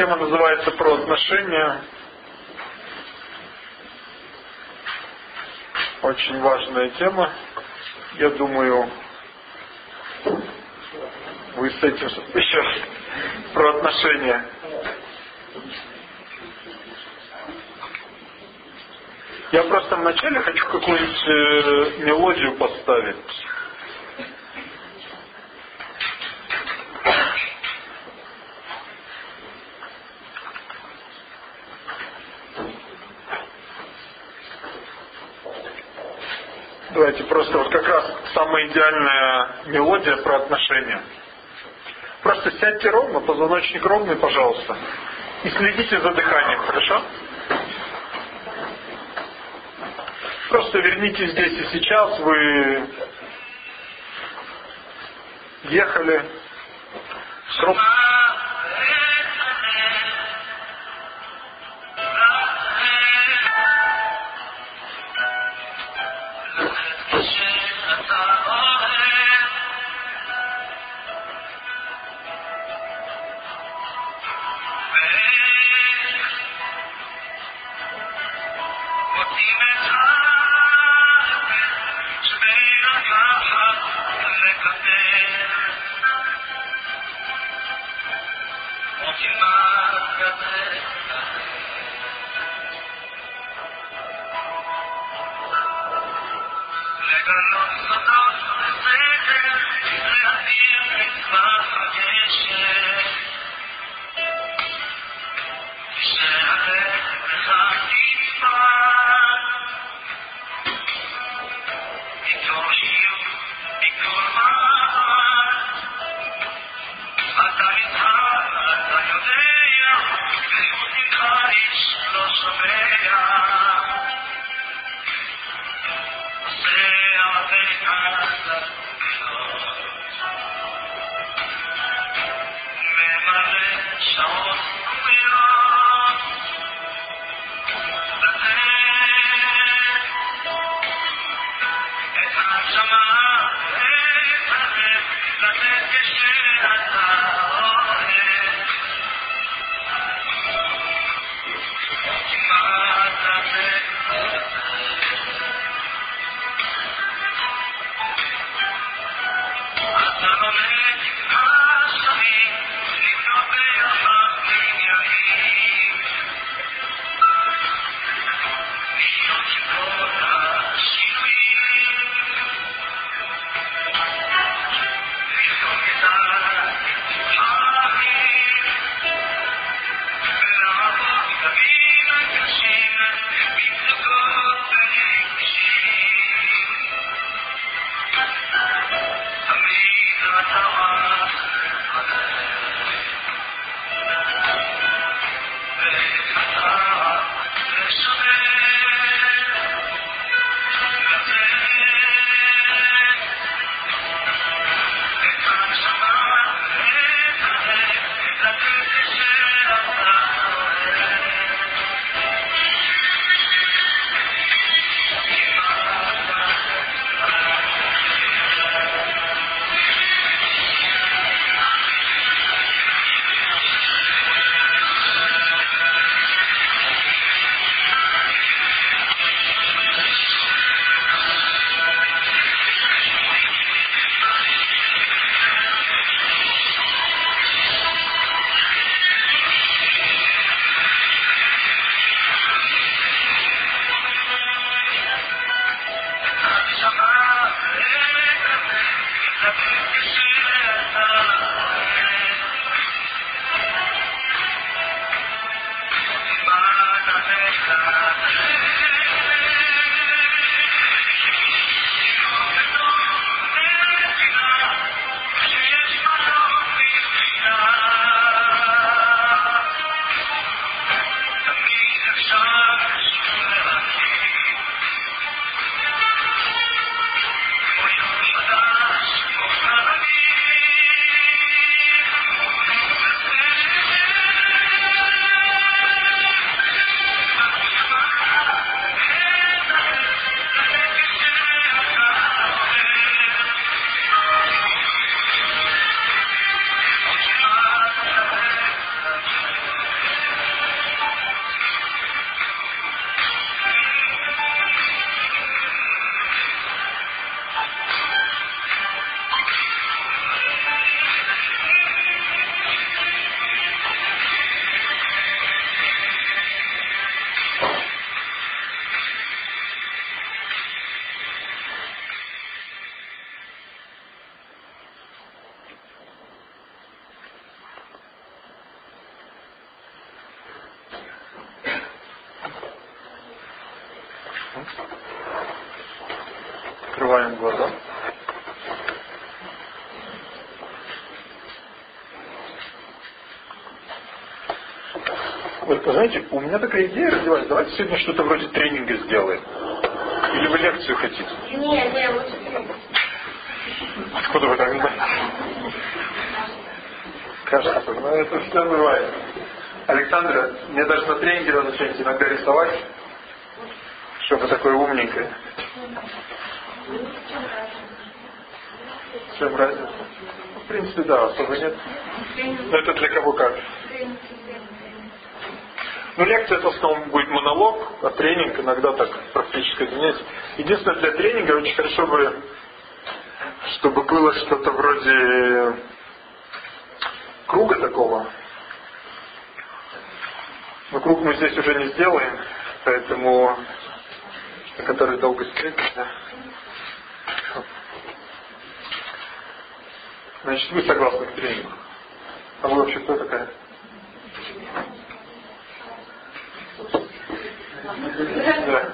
Тема называется «Про отношения». Очень важная тема. Я думаю, вы с этим еще про отношения. Я просто вначале хочу какую-нибудь э, мелодию поставить. Давайте просто вот как раз самая идеальная мелодия про отношения. Просто сядьте ровно, позвоночник ровный, пожалуйста. И следите за дыханием, хорошо? Просто вернитесь здесь и сейчас. Вы ехали. Срок знаете, у меня такая идея родилась. Давайте сегодня что-то вроде тренинга сделаем. Или вы лекцию хотите? Нет, нет, лучше Откуда вы так знаете? Кажется, ну это все бывает. Александра, мне даже на тренинге надо что-нибудь иногда рисовать, чтобы такое умненькое. В чем разница? В принципе, да, особо нет. Но это для кого как. Ну, лекция это в основном будет монолог, а тренинг иногда так практически занятие. Единственное, для тренинга очень хорошо бы, чтобы было что-то вроде круга такого. Но круг мы здесь уже не сделаем, поэтому на который долго встретиться. Значит, вы согласны к тренингу? А вы вообще кто такая? Да.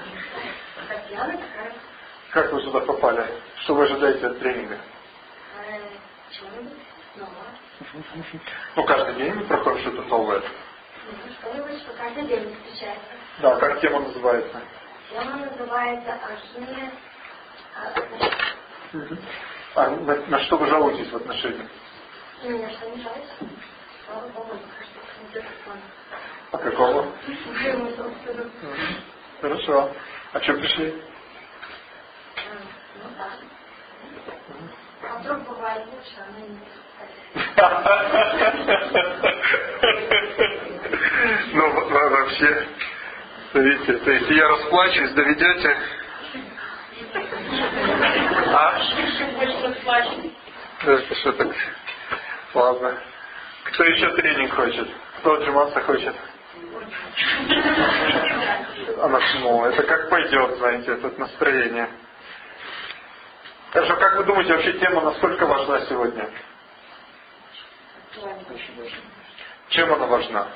Как вы сюда попали? Что вы ожидаете от тренинга? Ну, каждый день мы проходим что-то новое. Что каждый день встречается. Да, как тема называется? Тема называется «Отношения А на, на что вы жалуетесь в отношениях? Ну, я что не жалуюсь. Слава Богу, телефон. А какого? Хорошо. А что пришли? Ну да. А вдруг бывает лучше, а не Ну, во- вообще, видите, то есть я расплачусь, доведете? А? Это что так? Ладно. Кто еще тренинг хочет? Кто отжиматься хочет? Она ну, это как пойдет, знаете, это настроение. Хорошо, как вы думаете, вообще тема насколько важна сегодня? Чем она важна?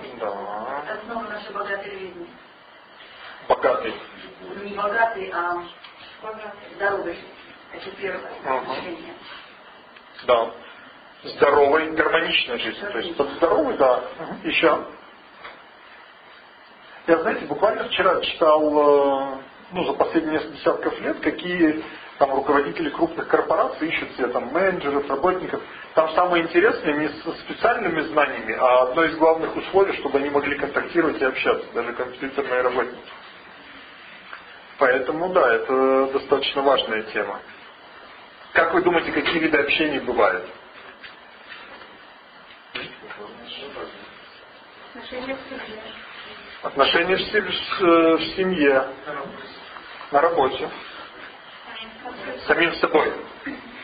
Жизнь Да. нашей богатой жизни. Богатый. Не богатой, а здоровой. Это первое отношение. Да. Здоровой, гармоничной жизни. То есть под здоровой, да. Еще. Я, знаете, буквально вчера читал, э, ну, за последние несколько десятков лет, какие там руководители крупных корпораций ищут себе там менеджеров, работников. Там самое интересное не со специальными знаниями, а одно из главных условий, чтобы они могли контактировать и общаться, даже компьютерные работники. Поэтому, да, это достаточно важная тема. Как вы думаете, какие виды общения бывают? Отношения. Отношения в се- с- э, в семье, на работе, самим собой.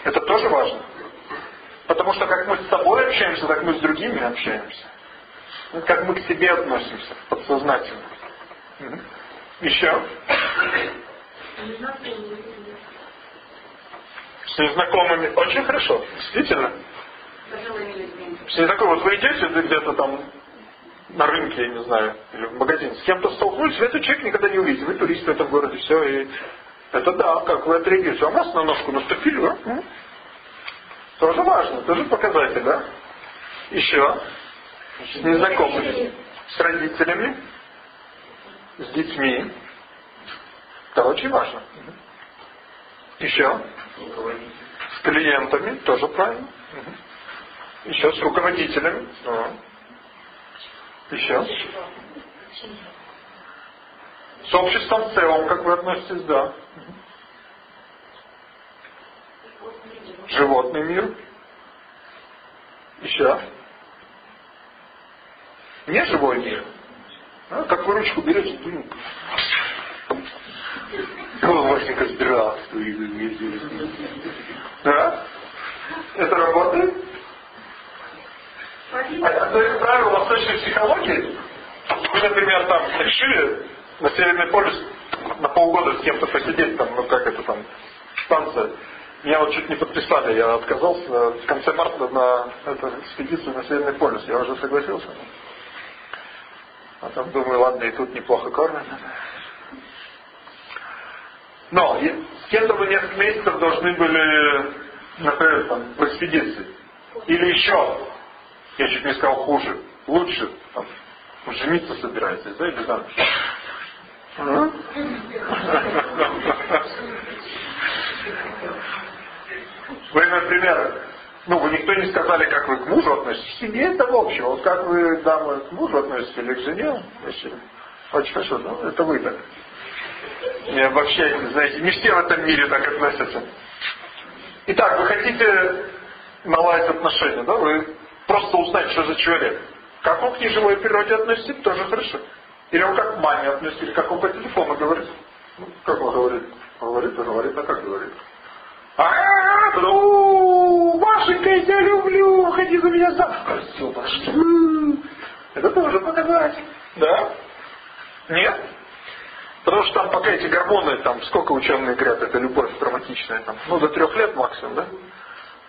Это тоже важно. Потому что как мы с собой общаемся, так мы с другими общаемся. Как мы к себе относимся, подсознательно. Еще? С незнакомыми. Очень хорошо. Действительно. С незнакомыми. Вот вы идете где-то там на рынке, я не знаю, или в магазине, с кем-то столкнулись, вы этот человек никогда не увидите. Вы турист в этом городе, все, и это да, как вы отреагируете. А нас на ножку наступили, а? М? Тоже важно, тоже показатель, да? Еще. С незнакомыми. С родителями. С детьми. Это очень важно. Еще. С клиентами, тоже правильно. Еще с руководителями. Еще. С обществом в целом, как вы относитесь, да. Животный мир. Еще. Не живой мир. А, как вы ручку берете. О, Васенька, здравствуй. Да? Это работает? А это правило восточной психологии. Вы, например, там решили на Северный полюс на полгода с кем-то посидеть, там, ну как это там, станция. Меня вот чуть не подписали, я отказался в конце марта на эту экспедицию на Северный полюс. Я уже согласился. А там думаю, ладно, и тут неплохо кормят. Но с кем-то мы несколько месяцев должны были, например, там, в экспедиции. Или еще, я чуть не сказал хуже, лучше, там, жениться собираетесь, да, или замуж. Вы, например, ну, вы никто не сказали, как вы к мужу относитесь. К семье это в общем. Вот как вы, дамы, к мужу относитесь или к жене, вообще, очень хорошо, ну, это вы так. Не обобщайте, знаете, не все в этом мире так относятся. Итак, вы хотите наладить отношения, да? Вы просто узнать, что за человек. Как он к неживой природе относится, тоже хорошо. Или он как к маме относится, или как он по телефону говорит. Ну, как он говорит? Говорит, говорит, а как говорит? А, ну, Машенька, я тебя люблю, ходи за меня замуж. Все, пошли. Это тоже показать. Да? Нет? Потому что там пока эти гормоны, там сколько ученые говорят, это любовь травматичная, там, ну до трех лет максимум, да?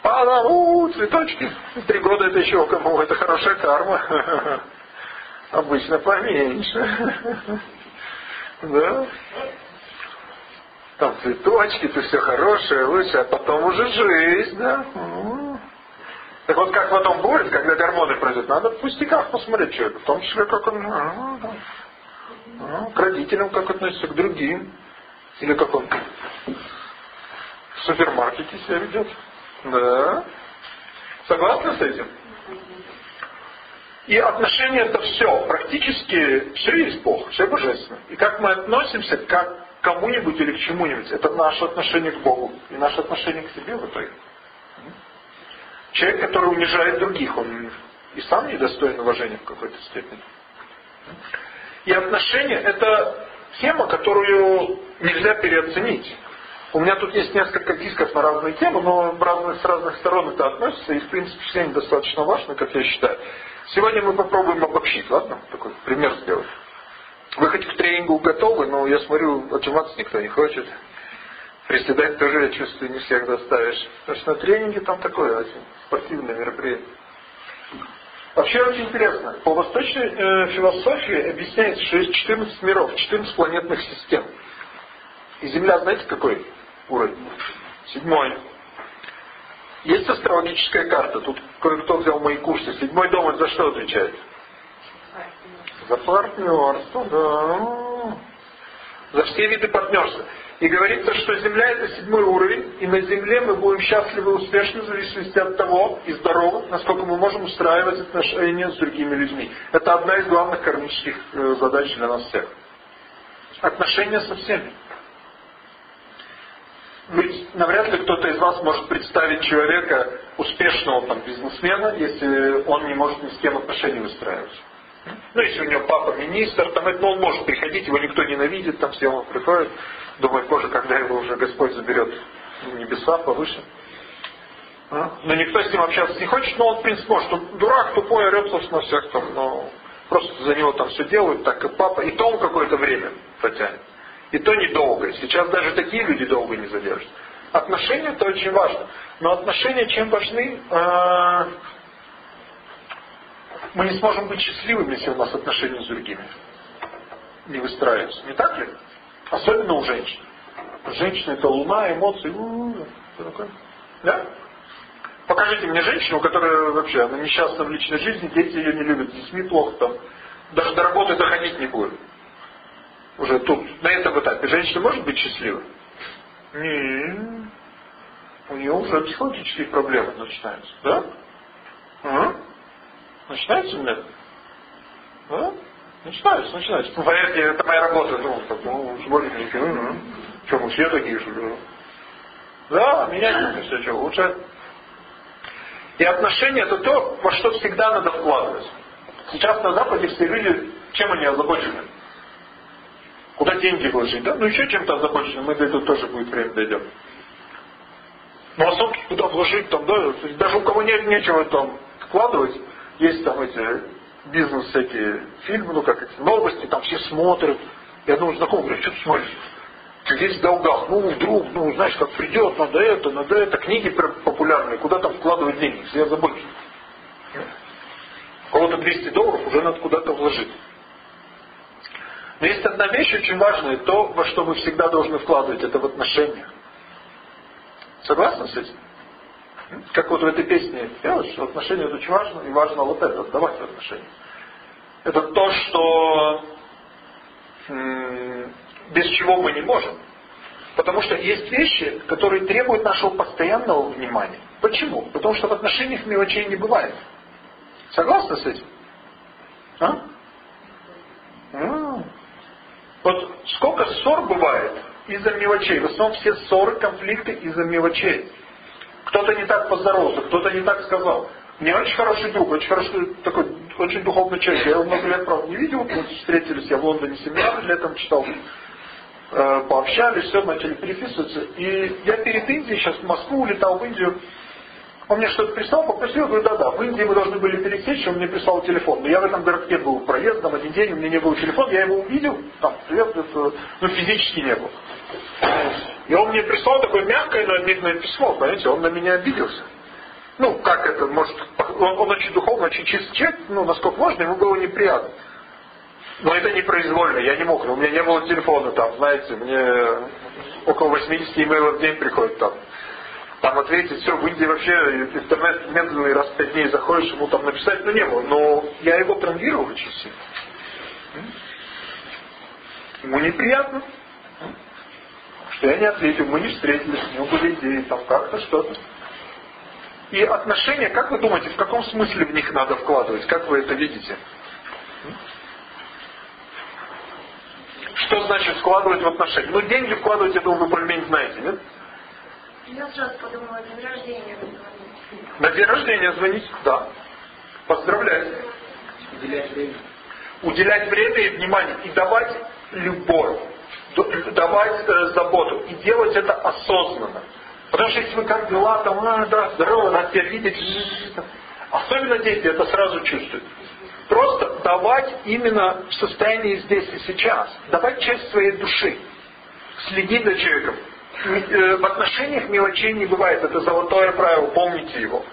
А там, у, цветочки, три года это еще кому, это хорошая карма. Обычно поменьше. Да? Там цветочки, ты все хорошее, лучше, а потом уже жизнь, да? Так вот, как потом будет, когда гормоны пройдут, надо в пустяках посмотреть человека, в том числе, как он к родителям как относится, к другим. Или как он в супермаркете себя ведет. Да. Согласны с этим? И отношения это все. Практически все есть Бог, все божественно. И как мы относимся к кому-нибудь или к чему-нибудь, это наше отношение к Богу и наше отношение к себе в итоге. Человек, который унижает других, он и сам недостоин уважения в какой-то степени. И отношения – это тема, которую нельзя переоценить. У меня тут есть несколько дисков на разные темы, но разных, с разных сторон это относится, и в принципе все они достаточно важны, как я считаю. Сегодня мы попробуем обобщить, ладно? Такой пример сделать. Вы хоть к тренингу готовы, но я смотрю, отжиматься никто не хочет. Приседать тоже, я чувствую, не всех заставишь. Потому что на тренинге там такое очень спортивное мероприятие. Вообще очень интересно. По восточной э, философии объясняется, что есть 14 миров, 14 планетных систем. И Земля, знаете, какой уровень? Седьмой. Есть астрологическая карта. Тут кое-кто взял мои курсы. Седьмой дом за что отвечает? За партнерство, да. За все виды партнерства. И говорится, что Земля это седьмой уровень, и на Земле мы будем счастливы и успешны в зависимости от того и здоровы, насколько мы можем устраивать отношения с другими людьми. Это одна из главных кармических э, задач для нас всех. Отношения со всеми. Ведь навряд ли кто-то из вас может представить человека, успешного там, бизнесмена, если он не может ни с кем отношения выстраивать. Ну, если у него папа министр, там, ну, он может приходить, его никто ненавидит, там все он приходит, думает, боже, когда его уже Господь заберет в небеса повыше. А? Но никто с ним общаться не хочет, но он, в принципе, может. Он дурак, тупой, орет на всех там, но просто за него там все делают, так как папа. И то он какое-то время потянет. И то недолго. Сейчас даже такие люди долго не задержат. Отношения это очень важно. Но отношения чем важны? А, мы не сможем быть счастливыми, если у нас отношения с другими не выстраиваются. Не так ли? Особенно у женщин. Женщина это луна, эмоции. Что такое? Да? Покажите мне женщину, которая вообще она несчастна в личной жизни, дети ее не любят, с детьми плохо там. Даже до работы доходить не будет. Уже тут, на этом этапе. Женщина может быть счастлива? Нет. У нее уже психологические проблемы начинаются. Да? А? Начинается у меня? Да? Начинается, начинается. Ну, поверьте, это моя работа. Ну, так, ну, сборники, ну, ну. Что, мы все такие, что ли? Да, менять все, что лучше. И отношения это то, во что всегда надо вкладывать. Сейчас на Западе все люди, чем они озабочены? Куда деньги вложить, да? Ну еще чем-то озабочены, мы до этого тоже будет время дойдем. Ну а сумки куда вложить там, да? Даже у кого нет нечего там вкладывать, есть там эти бизнес всякие фильмы, ну как эти новости, там все смотрят. Я думаю, знакомый говорю, что ты смотришь? весь в долгах. Ну, вдруг, ну, знаешь, как придет, надо это, надо это. Книги популярные, куда там вкладывать деньги, все забыли. У кого-то 200 долларов уже надо куда-то вложить. Но есть одна вещь очень важная, то, во что вы всегда должны вкладывать, это в отношения. Согласны с этим? Как вот в этой песне пелось, что отношения это очень важно, и важно вот это, давать в отношения. Это то, что без чего мы не можем. Потому что есть вещи, которые требуют нашего постоянного внимания. Почему? Потому что в отношениях мелочей не бывает. Согласны с этим? А? Вот сколько ссор бывает из-за мелочей. В основном все ссоры, конфликты из-за мелочей. Кто-то не так поздоровался, кто-то не так сказал. Мне очень хороший друг, очень хороший, такой, очень духовный человек. Я его много лет, правда, не видел. Мы встретились, я в Лондоне семинар летом читал. Э, пообщались, все, начали переписываться. И я перед Индией, сейчас в Москву улетал, в Индию. Он мне что-то прислал, попросил, говорю, да-да, в Индии мы должны были пересечь, он мне прислал телефон. Но я в этом городке был проездом один день, у меня не был телефон, я его увидел, там, привет, это, ну, физически не был. И он мне прислал такое мягкое, но обидное письмо, понимаете, он на меня обиделся. Ну, как это, может, он, он очень духовно, очень чистый человек, ну, насколько можно, ему было неприятно. Но это непроизвольно, я не мог, у меня не было телефона там, знаете, мне около 80 имейлов в день приходит там. Там ответить, все, в Индии вообще интернет медленный, раз в пять дней заходишь, ему там написать, ну не было. Но я его травмировал очень сильно. Ему неприятно, что я не ответил, мы не встретились, у него были идеи, там как-то что-то. И отношения, как вы думаете, в каком смысле в них надо вкладывать? Как вы это видите? Что значит вкладывать в отношения? Ну, деньги вкладывать, думаю, вы более-менее знаете, нет? Я сразу подумала, день рождения На день рождения звонить, да. Поздравлять. Уделять время. Уделять время и внимание. И давать любовь. Давать э, заботу. И делать это осознанно. Потому что если вы как дела, там, а, да, здорово, надо тебя видеть. Особенно дети это сразу чувствуют. Просто давать именно в состоянии здесь и сейчас. Давать часть своей души. Следить за человеком. Э, в отношениях мелочей не бывает. Это золотое правило, помните его.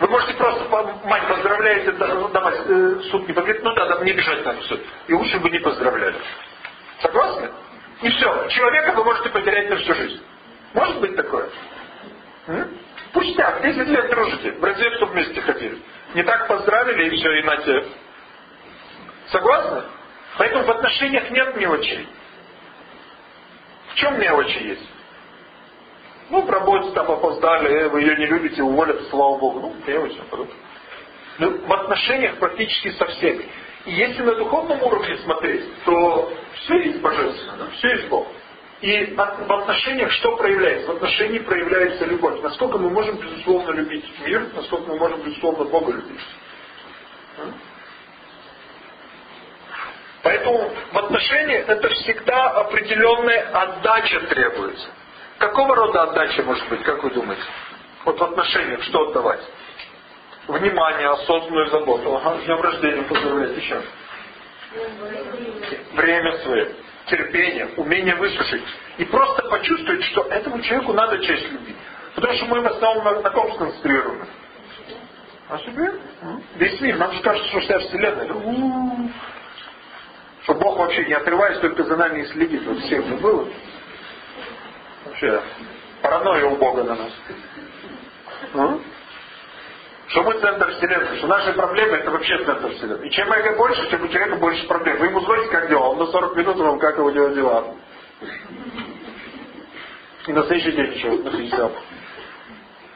Вы можете просто, мать, поздравляете, давать э, суд не поверит, ну да, да, мне бежать надо в суд. И лучше бы не поздравляли. Согласны? И все. Человека вы можете потерять на всю жизнь. Может быть такое? М? Пустяк, 10 лет дружите, в розетку вместе ходили. Не так поздравили и все, и на те. Согласны? Поэтому в отношениях нет мелочей чем мелочи есть? Ну, в работе там опоздали, э, вы ее не любите, уволят, слава Богу. Ну, мелочи. Но в отношениях практически со всеми. И если на духовном уровне смотреть, то все есть божественно, все есть Бог. И в отношениях что проявляется? В отношении проявляется любовь. Насколько мы можем, безусловно, любить мир, насколько мы можем, безусловно, Бога любить. Поэтому в отношениях это всегда определенная отдача требуется. Какого рода отдача может быть, как вы думаете? Вот в отношениях что отдавать? Внимание, осознанную заботу. Ага, с днем рождения поздравлять еще. Время свое, терпение, умение выслушать. И просто почувствовать, что этому человеку надо честь любить. Потому что мы в основном на, на ком сконцентрированы? О себе? Весь мир. Нам же кажется, что вся Вселенная. Что Бог вообще не отрываясь только за нами и следит. Вот всем же было. Вообще, паранойя у Бога на нас. Ну? Что мы центр Вселенной, что наши проблемы это вообще центр Вселенной. И чем эго больше, тем у человека больше проблем. Вы ему звоните, как дела, он на 40 минут вам как его делать дела. И на следующий день еще на следующий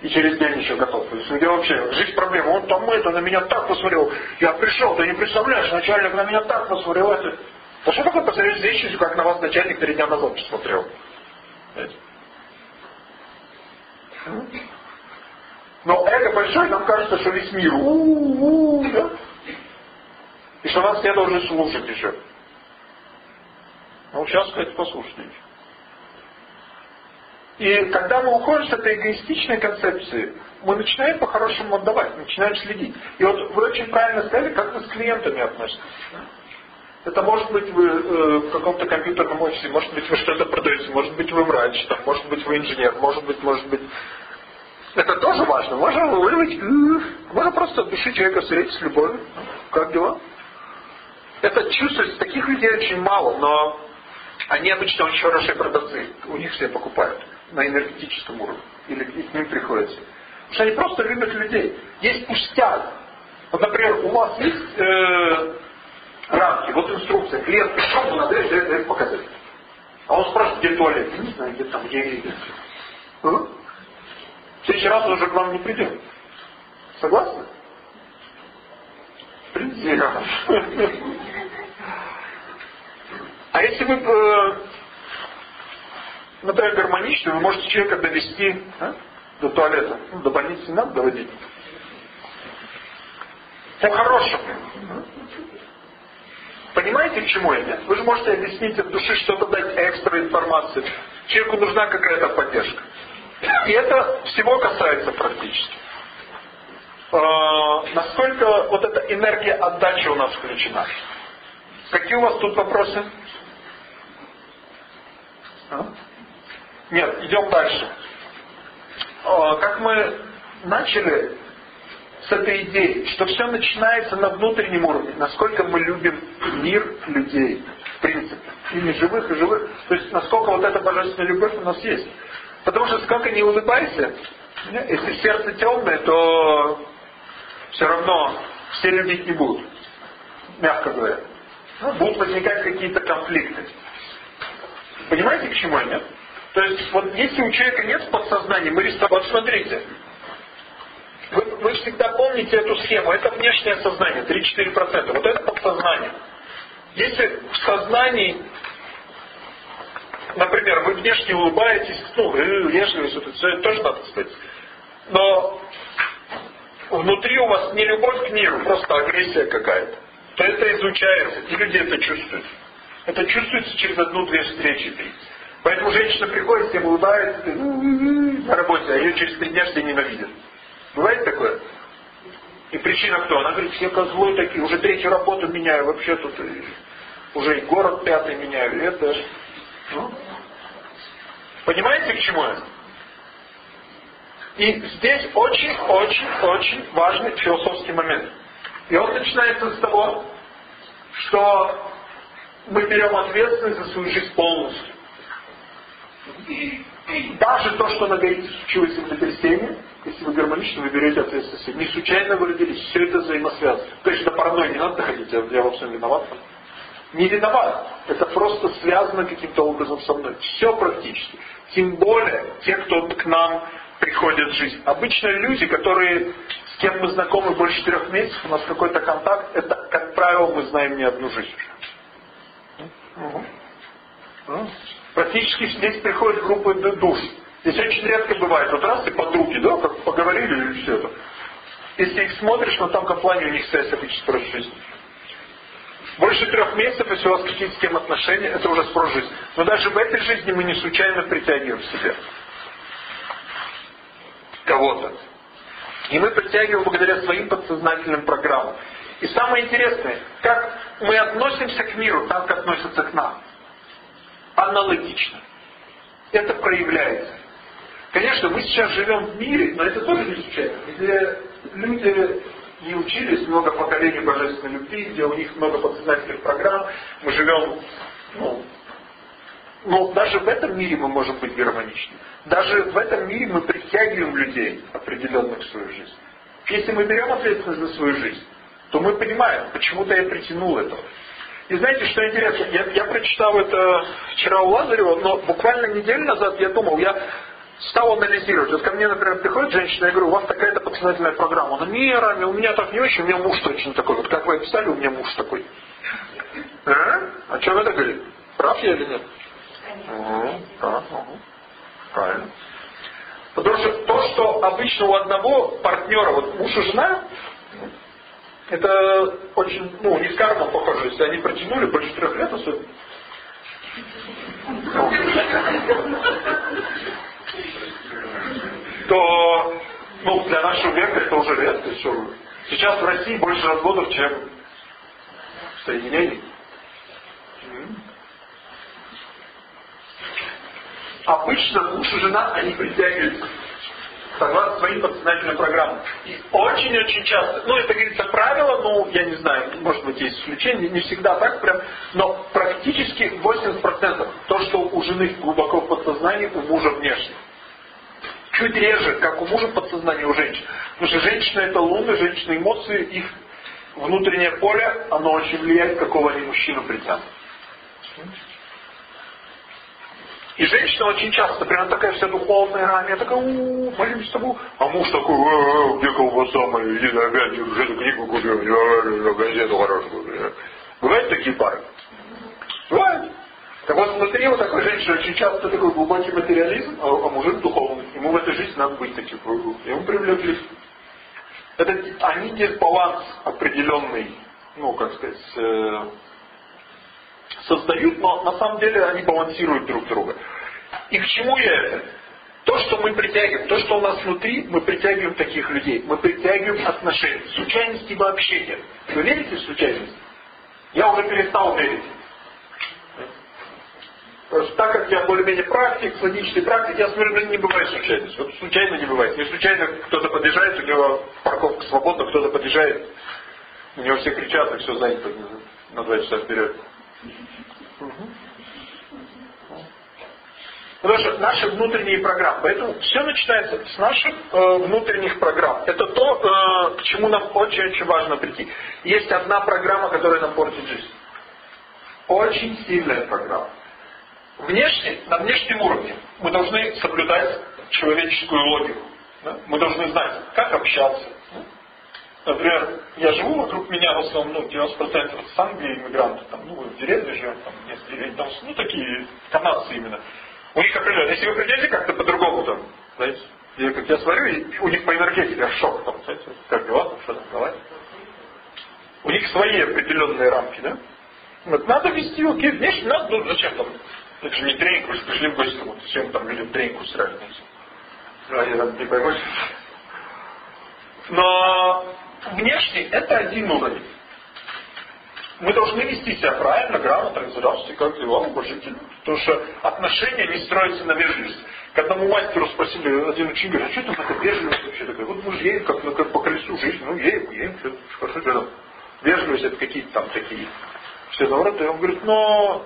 и через день еще готов. То есть где вообще жизнь проблема. Он там это на меня так посмотрел. Я пришел, ты не представляешь, начальник на меня так посмотрел. Это... Да что такое посмотреть личностью, как на вас начальник три дня назад посмотрел? Но эго большое, нам кажется, что весь мир. У-у-у, да? И что нас все должны слушать еще. Ну, сейчас, кстати, послушайте еще. И когда мы уходим с этой эгоистичной концепции, мы начинаем по-хорошему отдавать, начинаем следить. И вот вы очень правильно сказали, как вы с клиентами относитесь. Это может быть вы э, в каком-то компьютерном офисе, может быть вы что-то продаете, может быть вы врач, там, может быть вы инженер, может быть, может быть. Это тоже важно. Можно вырвать, можно просто от души человека встретить с любовью. Как дела? Это чувствуется, таких людей очень мало, но они обычно очень хорошие продавцы. У них все покупают на энергетическом уровне. Или к ним приходится. Потому что они просто любят людей. Есть пустяк. Вот, например, у вас есть э, рамки, вот инструкция, клиент пришел, ему надо это, показать. А он спрашивает, где туалет? Я не знаю, где там, где видит. А? В следующий раз он уже к вам не придет. Согласны? Принципе, А если вы, э, например, гармоничны, вы можете человека довести а, до туалета. Ну, до больницы не надо доводить. По-хорошему. Понимаете, к чему я? Вы же можете объяснить от души, что-то дать экстра информацию. Человеку нужна какая-то поддержка. И это всего касается практически. Э, насколько вот эта энергия отдачи у нас включена? Какие у вас тут вопросы? А? Нет, идем дальше. Э, как мы начали с этой идеей, что все начинается на внутреннем уровне, насколько мы любим мир людей, в принципе, и не живых, и живых. То есть, насколько вот эта божественная любовь у нас есть. Потому что сколько не улыбайся, если сердце темное, то все равно все любить не будут, мягко говоря. Ну, будут возникать какие-то конфликты. Понимаете, к чему я? То есть, вот если у человека нет подсознания, мы рисуем... Вот смотрите, вы, вы всегда помните эту схему. Это внешнее сознание, 3-4%. Вот это подсознание. Если в сознании, например, вы внешне улыбаетесь, ну, вежливость, это, это тоже надо сказать. Но внутри у вас не любовь к миру, просто агрессия какая-то, то это изучается, и люди это чувствуют. Это чувствуется через одну-две встречи, три. Поэтому женщина приходит, всем улыбается на работе, а ее через три дня все ненавидят. Бывает такое? И причина кто? Она говорит, все козлы такие, уже третью работу меняю, вообще тут уже и город пятый меняю, это... Ну? Понимаете, к чему это? И здесь очень-очень-очень важный философский момент. И он начинается с того, что мы берем ответственность за свою жизнь полностью. Даже то, что на горе случилось в землетрясении, если вы гармонично, вы берете ответственность. Не случайно вы родились, все это взаимосвязано. То до паранойи не надо доходить, я, я во всем виноват. Не виноват. Это просто связано каким-то образом со мной. Все практически. Тем более те, кто к нам приходят в жизнь. Обычно люди, которые с кем мы знакомы больше трех месяцев, у нас какой-то контакт, это, как правило, мы знаем не одну жизнь. Угу. Практически здесь приходят группы душ. Здесь очень редко бывает. Вот раз и подруги, да, как поговорили и все это. Если их смотришь, на тонком плане у них связь с прошлой жизнью. Больше трех месяцев, если у вас какие-то с кем отношения, это уже с прошлой жизни. Но даже в этой жизни мы не случайно притягиваем себе кого-то. И мы притягиваем благодаря своим подсознательным программам. И самое интересное, как мы относимся к миру, так относятся к нам. Аналогично. Это проявляется. Конечно, мы сейчас живем в мире, но это тоже не случайно, где люди не учились много поколений божественной любви, где у них много подсознательных программ. Мы живем, ну, но даже в этом мире мы можем быть гармоничны. Даже в этом мире мы притягиваем людей определенных в свою жизнь. Если мы берем ответственность за свою жизнь, то мы понимаем, почему-то я притянул этого. И знаете, что интересно? Я, я прочитал это вчера у Лазарева, но буквально неделю назад я думал, я стал анализировать. Вот ко мне, например, приходит женщина, я говорю, у вас такая-то подсознательная программа. Она, не, Рами, у меня так не очень, у меня муж точно такой. Вот как вы описали, у меня муж такой. А? Что вы так говорите? Прав я или нет? Угу, да, угу. Правильно. Потому что то, что обычно у одного партнера, вот муж и жена, это очень, ну, не с кармом похоже. Если они протянули больше трех лет, особенно. то ну, для нашего века это уже редкость. Сейчас в России больше разводов, чем в Соединении. Обычно муж и жена, они притягиваются согласно своим подсознательным программам. И очень-очень часто, ну это говорится правило, ну я не знаю, может быть есть исключения, не всегда так прям, но практически 80% то, что у жены глубоко в подсознании, у мужа внешне. Чуть реже, как у мужа в подсознании у женщин. Потому что женщина это луны, женщины эмоции, их внутреннее поле, оно очень влияет, какого они мужчину притянут. И женщина очень часто, прям такая вся духовная, а я такая, у молимся с тобой. А муж такой, э, где колбаса моя, иди опять, эту книгу купил, газету хорошую. Бывают такие пары? Бывает. Так вот, внутри вот такой женщины очень часто такой глубокий материализм, а, а мужик духовный. Ему в этой жизни надо быть таким. Ему привлекли. Это они дисбаланс определенный, ну, как сказать, э, создают, но на самом деле они балансируют друг друга. И к чему я это? То, что мы притягиваем, то, что у нас внутри, мы притягиваем таких людей. Мы притягиваем отношения. Случайности вообще нет. Вы верите в случайность? Я уже перестал верить. Так как я более-менее практик, логический практик, я смотрю, ну, не бывает случайности. Вот случайно не бывает. Не случайно кто-то подъезжает, у него парковка свободна, кто-то подъезжает, у него все кричат, и все занято на два часа вперед. Потому что наши внутренние программы. Поэтому все начинается с наших э, внутренних программ. Это то, э, к чему нам очень-очень важно прийти. Есть одна программа, которая нам портит жизнь. Очень сильная программа. Внешне, на внешнем уровне мы должны соблюдать человеческую логику. Да? Мы должны знать, как общаться, Например, я живу, вокруг меня в основном, ну, 90% с Англии иммигранты, там, ну, в деревне живем, там, несколько там, ну, такие канадцы именно. У них определенно, если вы придете как-то по-другому, там, знаете, я, как я смотрю, и у них по энергетике шок, там, знаете, как дела, там, что там, давай. У них свои определенные рамки, да? Вот, надо вести, окей, внешне надо, ну, зачем там, это же не тренинг, вы же пришли в гости, вот, всем там людям тренинг устраивать, знаете. Они там не поймут. Но внешне это один уровень. Мы должны вести себя правильно, грамотно, здравствуйте, как дела, уважительно. Потому что отношения не строятся на вежливости. К одному мастеру спросили, один ученик а что там это вежливость вообще такая? Вот мы же едем как, как по колесу жизни, ну едем, едем, все, хорошо, что там. Вежливость это какие-то там такие. Все наоборот, и он говорит, но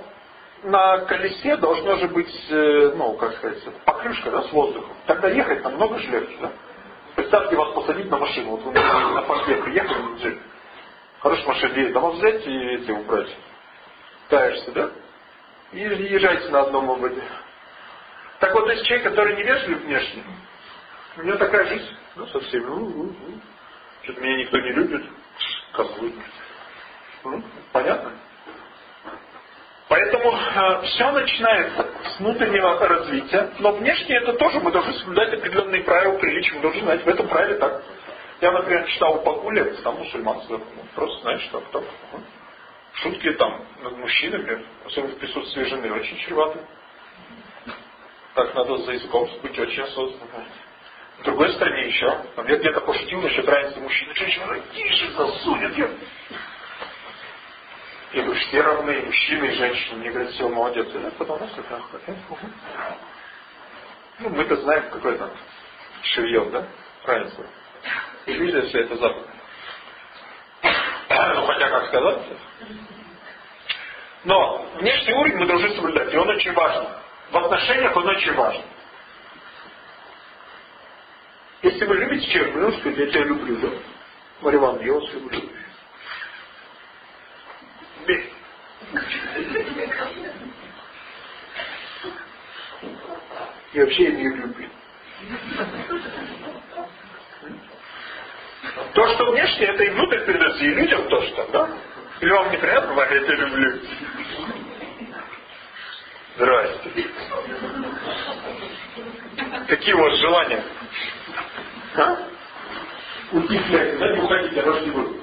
на колесе должно же быть, э, ну, как сказать, покрышка, да, с воздухом. Тогда ехать намного же легче, да? Представьте, вас посадить на машину. Вот вы на Форде приехали на джип. Хорошая машина едет. А вас взять и эти убрать. Таешься, да? И езжайте на одном ободе. Так вот, есть человек, который не вежлив внешне, у него такая жизнь, ну, совсем, ну, ну, ну. Что-то меня никто не любит. Как вы? Ну, понятно? Поэтому э, все начинается с внутреннего развития, но внешне это тоже мы должны соблюдать определенные правила приличия, мы должны знать, в этом правиле так. Я, например, читал Баку лекции, там мусульманство, просто знаешь, что там, шутки там над мужчинами, особенно в присутствии жены, очень чреваты. Так надо за языком быть очень осознанным. В другой стране еще, я где-то пошутил насчет разницы мужчин и женщин, тише засунет, я я говорю, все равны, мужчины и женщины. Мне говорят, все, молодец. Я потому что так. Ну, мы-то знаем, какой там шевьем, да? Разница. Иллюзия все это запад. Ну, хотя, как сказать. Но внешний уровень мы должны соблюдать, и он очень важен. В отношениях он очень важен. Если вы любите человека, вы можете сказать, я тебя люблю, да? Мария Ивановна, я вас люблю. И вообще не люблю. То, что внешне, это и внутрь передается, и людям тоже так, да? Или вам неприятно, Ваня, я тебя люблю? Здрасте. Какие у вас желания? А? Уйти, да, не уходите, я вас не буду.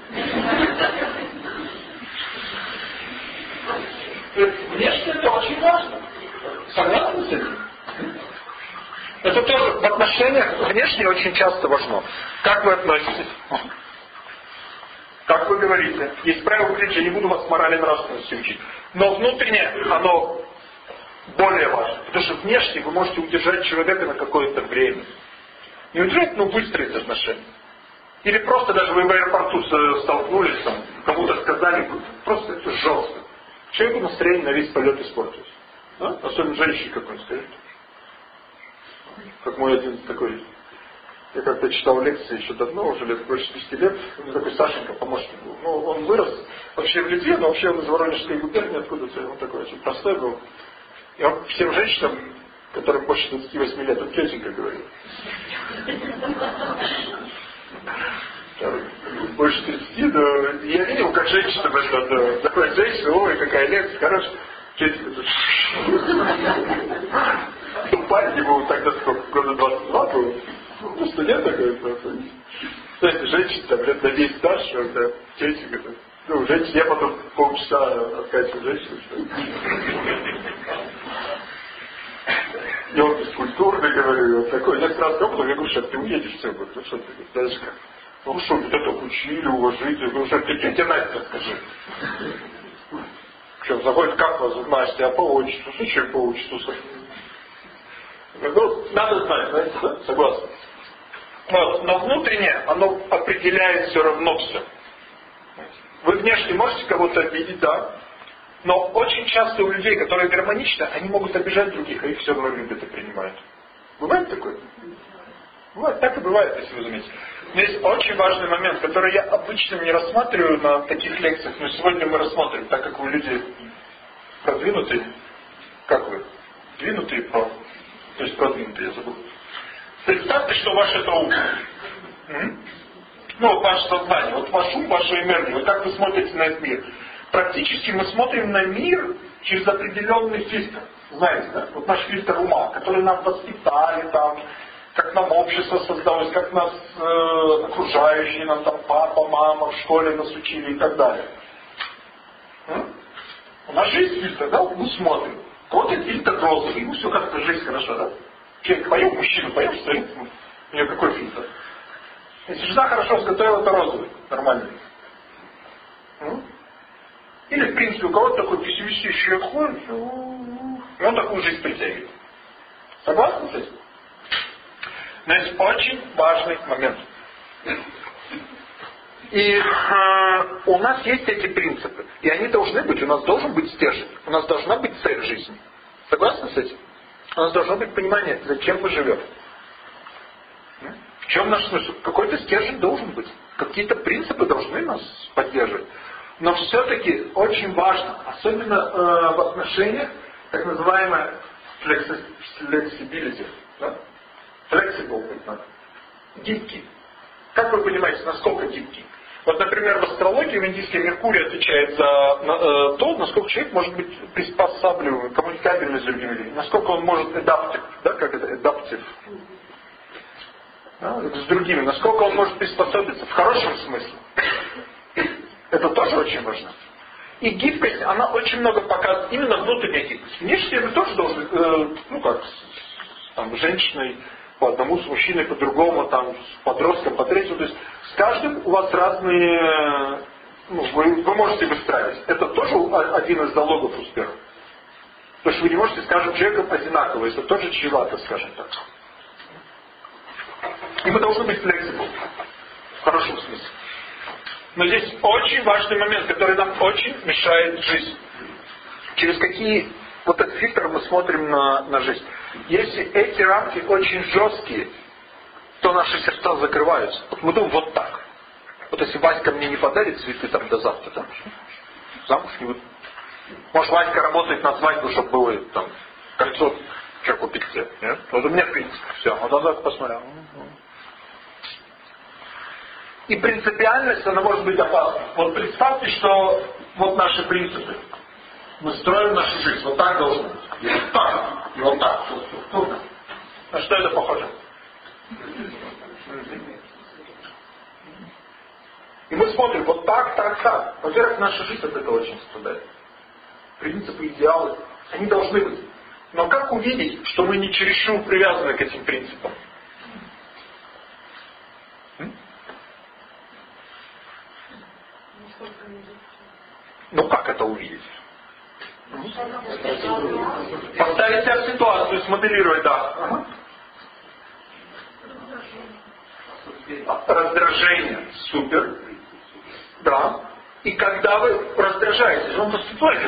Внешне это очень важно. Согласны с этим? Это тоже в отношениях внешне очень часто важно. Как вы относитесь? Как вы говорите? Есть правило приличия, не буду вас морали нравственности учить. Но внутреннее, оно более важно. Потому что внешне вы можете удержать человека на какое-то время. Не удержать, но выстроить отношения. Или просто даже вы в аэропорту столкнулись, там, кому-то сказали, просто это жестко. Человеку настроение на весь полет испортилось. Да? Особенно женщине какой-нибудь скажет. Как мой один такой, я как-то читал лекции еще давно, уже лет больше 10 лет, у меня такой Сашенька, помощник был. Ну, он вырос вообще в Литве, но вообще он из Воронежской губернии откуда-то, он такой очень простой был. Он всем женщинам, которым больше 28 лет, он тетенька говорит. Больше 30, да. Я видел, как женщина это, да, такая женщина, ой, какая лекция, тетенька. Ну, парень ему тогда сколько, года 22 был. Ну, студент такой просто. Знаете, женщина там лет на 10 старше, это тетенька. Ну, женщина, я потом полчаса откачиваю женщину, что и он бескультурный, говорю, вот такой. Я сразу сказал, я говорю, что ты уедешь все, ну что ты, знаешь как. Ну что, вот это учили, я говорю, что ты тетя Настя скажи. Что, заходит, как вас Настя, а по отчеству, зачем по отчеству? Ну, надо знать, знаете? Согласен. Вот. Но внутреннее, оно определяет все равно все. Вы внешне можете кого-то обидеть, да, но очень часто у людей, которые гармоничны, они могут обижать других, а их все равно любят и принимают. Бывает такое? Бывает, так и бывает, если вы заметите. Но есть очень важный момент, который я обычно не рассматриваю на таких лекциях, но сегодня мы рассмотрим, так как вы люди продвинутые. Как вы? Двинутые про... То есть продвинутые, я забыл. Представьте, что ваш это ум. Ну, ваше сознание, вот ваш ум, ваша энергия, вот как вы смотрите на этот мир практически мы смотрим на мир через определенный фильтр. Знаете, да? Вот наш фильтр ума, который нам воспитали там, как нам общество создалось, как нас э, окружающие, нам там папа, мама в школе нас учили и так далее. М? У нас же фильтр, да? Мы смотрим. Вот то фильтр розовый, ему все как-то жизнь хорошо, да? Человек поем, мужчина поем, стоит, у него какой фильтр? Если жена хорошо сготовила, то розовый, нормальный. М? Или, в принципе, у кого-то такой пессимистический отход, и он такую жизнь притягивает. Согласны с этим? Но есть очень важный момент. И э, у нас есть эти принципы. И они должны быть, у нас должен быть стержень. У нас должна быть цель жизни. Согласны с этим? У нас должно быть понимание, зачем мы живем. В чем наш смысл? Какой-то стержень должен быть. Какие-то принципы должны нас поддерживать. Но все-таки очень важно, особенно э, в отношениях, так называемое flexibility, да? Flexible, гибкий. Как вы понимаете, насколько гибкий? Вот, например, в астрологии в индийской Меркурий отвечает за э, то, насколько человек может быть приспосабливаем, коммуникабельный с другими людьми, насколько он может адаптив, да, как это, адаптив, да, с другими, насколько он может приспособиться в хорошем смысле. Это тоже очень важно. И гибкость, она очень много показывает, именно внутренняя гибкость. Внешне вы тоже должны, э, ну как, там, женщиной по одному, с мужчиной по другому, там, с подростком по третьему. То есть с каждым у вас разные, ну, вы, вы можете выстраивать. Это тоже один из залогов успеха. Потому что вы не можете с каждым человеком одинаково. Это тоже чревато, скажем так. И мы должны быть flexible. В хорошем смысле. Но здесь очень важный момент, который нам очень мешает жизнь. Через какие вот этот фильтр мы смотрим на, на жизнь. Если эти рамки очень жесткие, то наши сердца закрываются. Вот мы думаем вот так. Вот если Васька мне не подарит цветы там до завтра, там, замуж не выйду. Может, Васька работает на свадьбу, чтобы было там кольцо, что купить тебе. Нет? Вот у меня принцип. Все. Вот он так посмотрел. И принципиальность, она может быть опасна. Вот представьте, что вот наши принципы. Мы строим нашу жизнь. Вот так должно быть. И вот так. И вот так. Вот структурно. На что это похоже? И мы смотрим, вот так, так, так. Во-первых, наша жизнь от этого очень страдает. Принципы, идеалы, они должны быть. Но как увидеть, что мы не чересчур привязаны к этим принципам? Ну как это увидеть? Поставить себя в ситуацию, смоделировать, да. Раздражение. Супер. Да. И когда вы раздражаетесь, он поступает.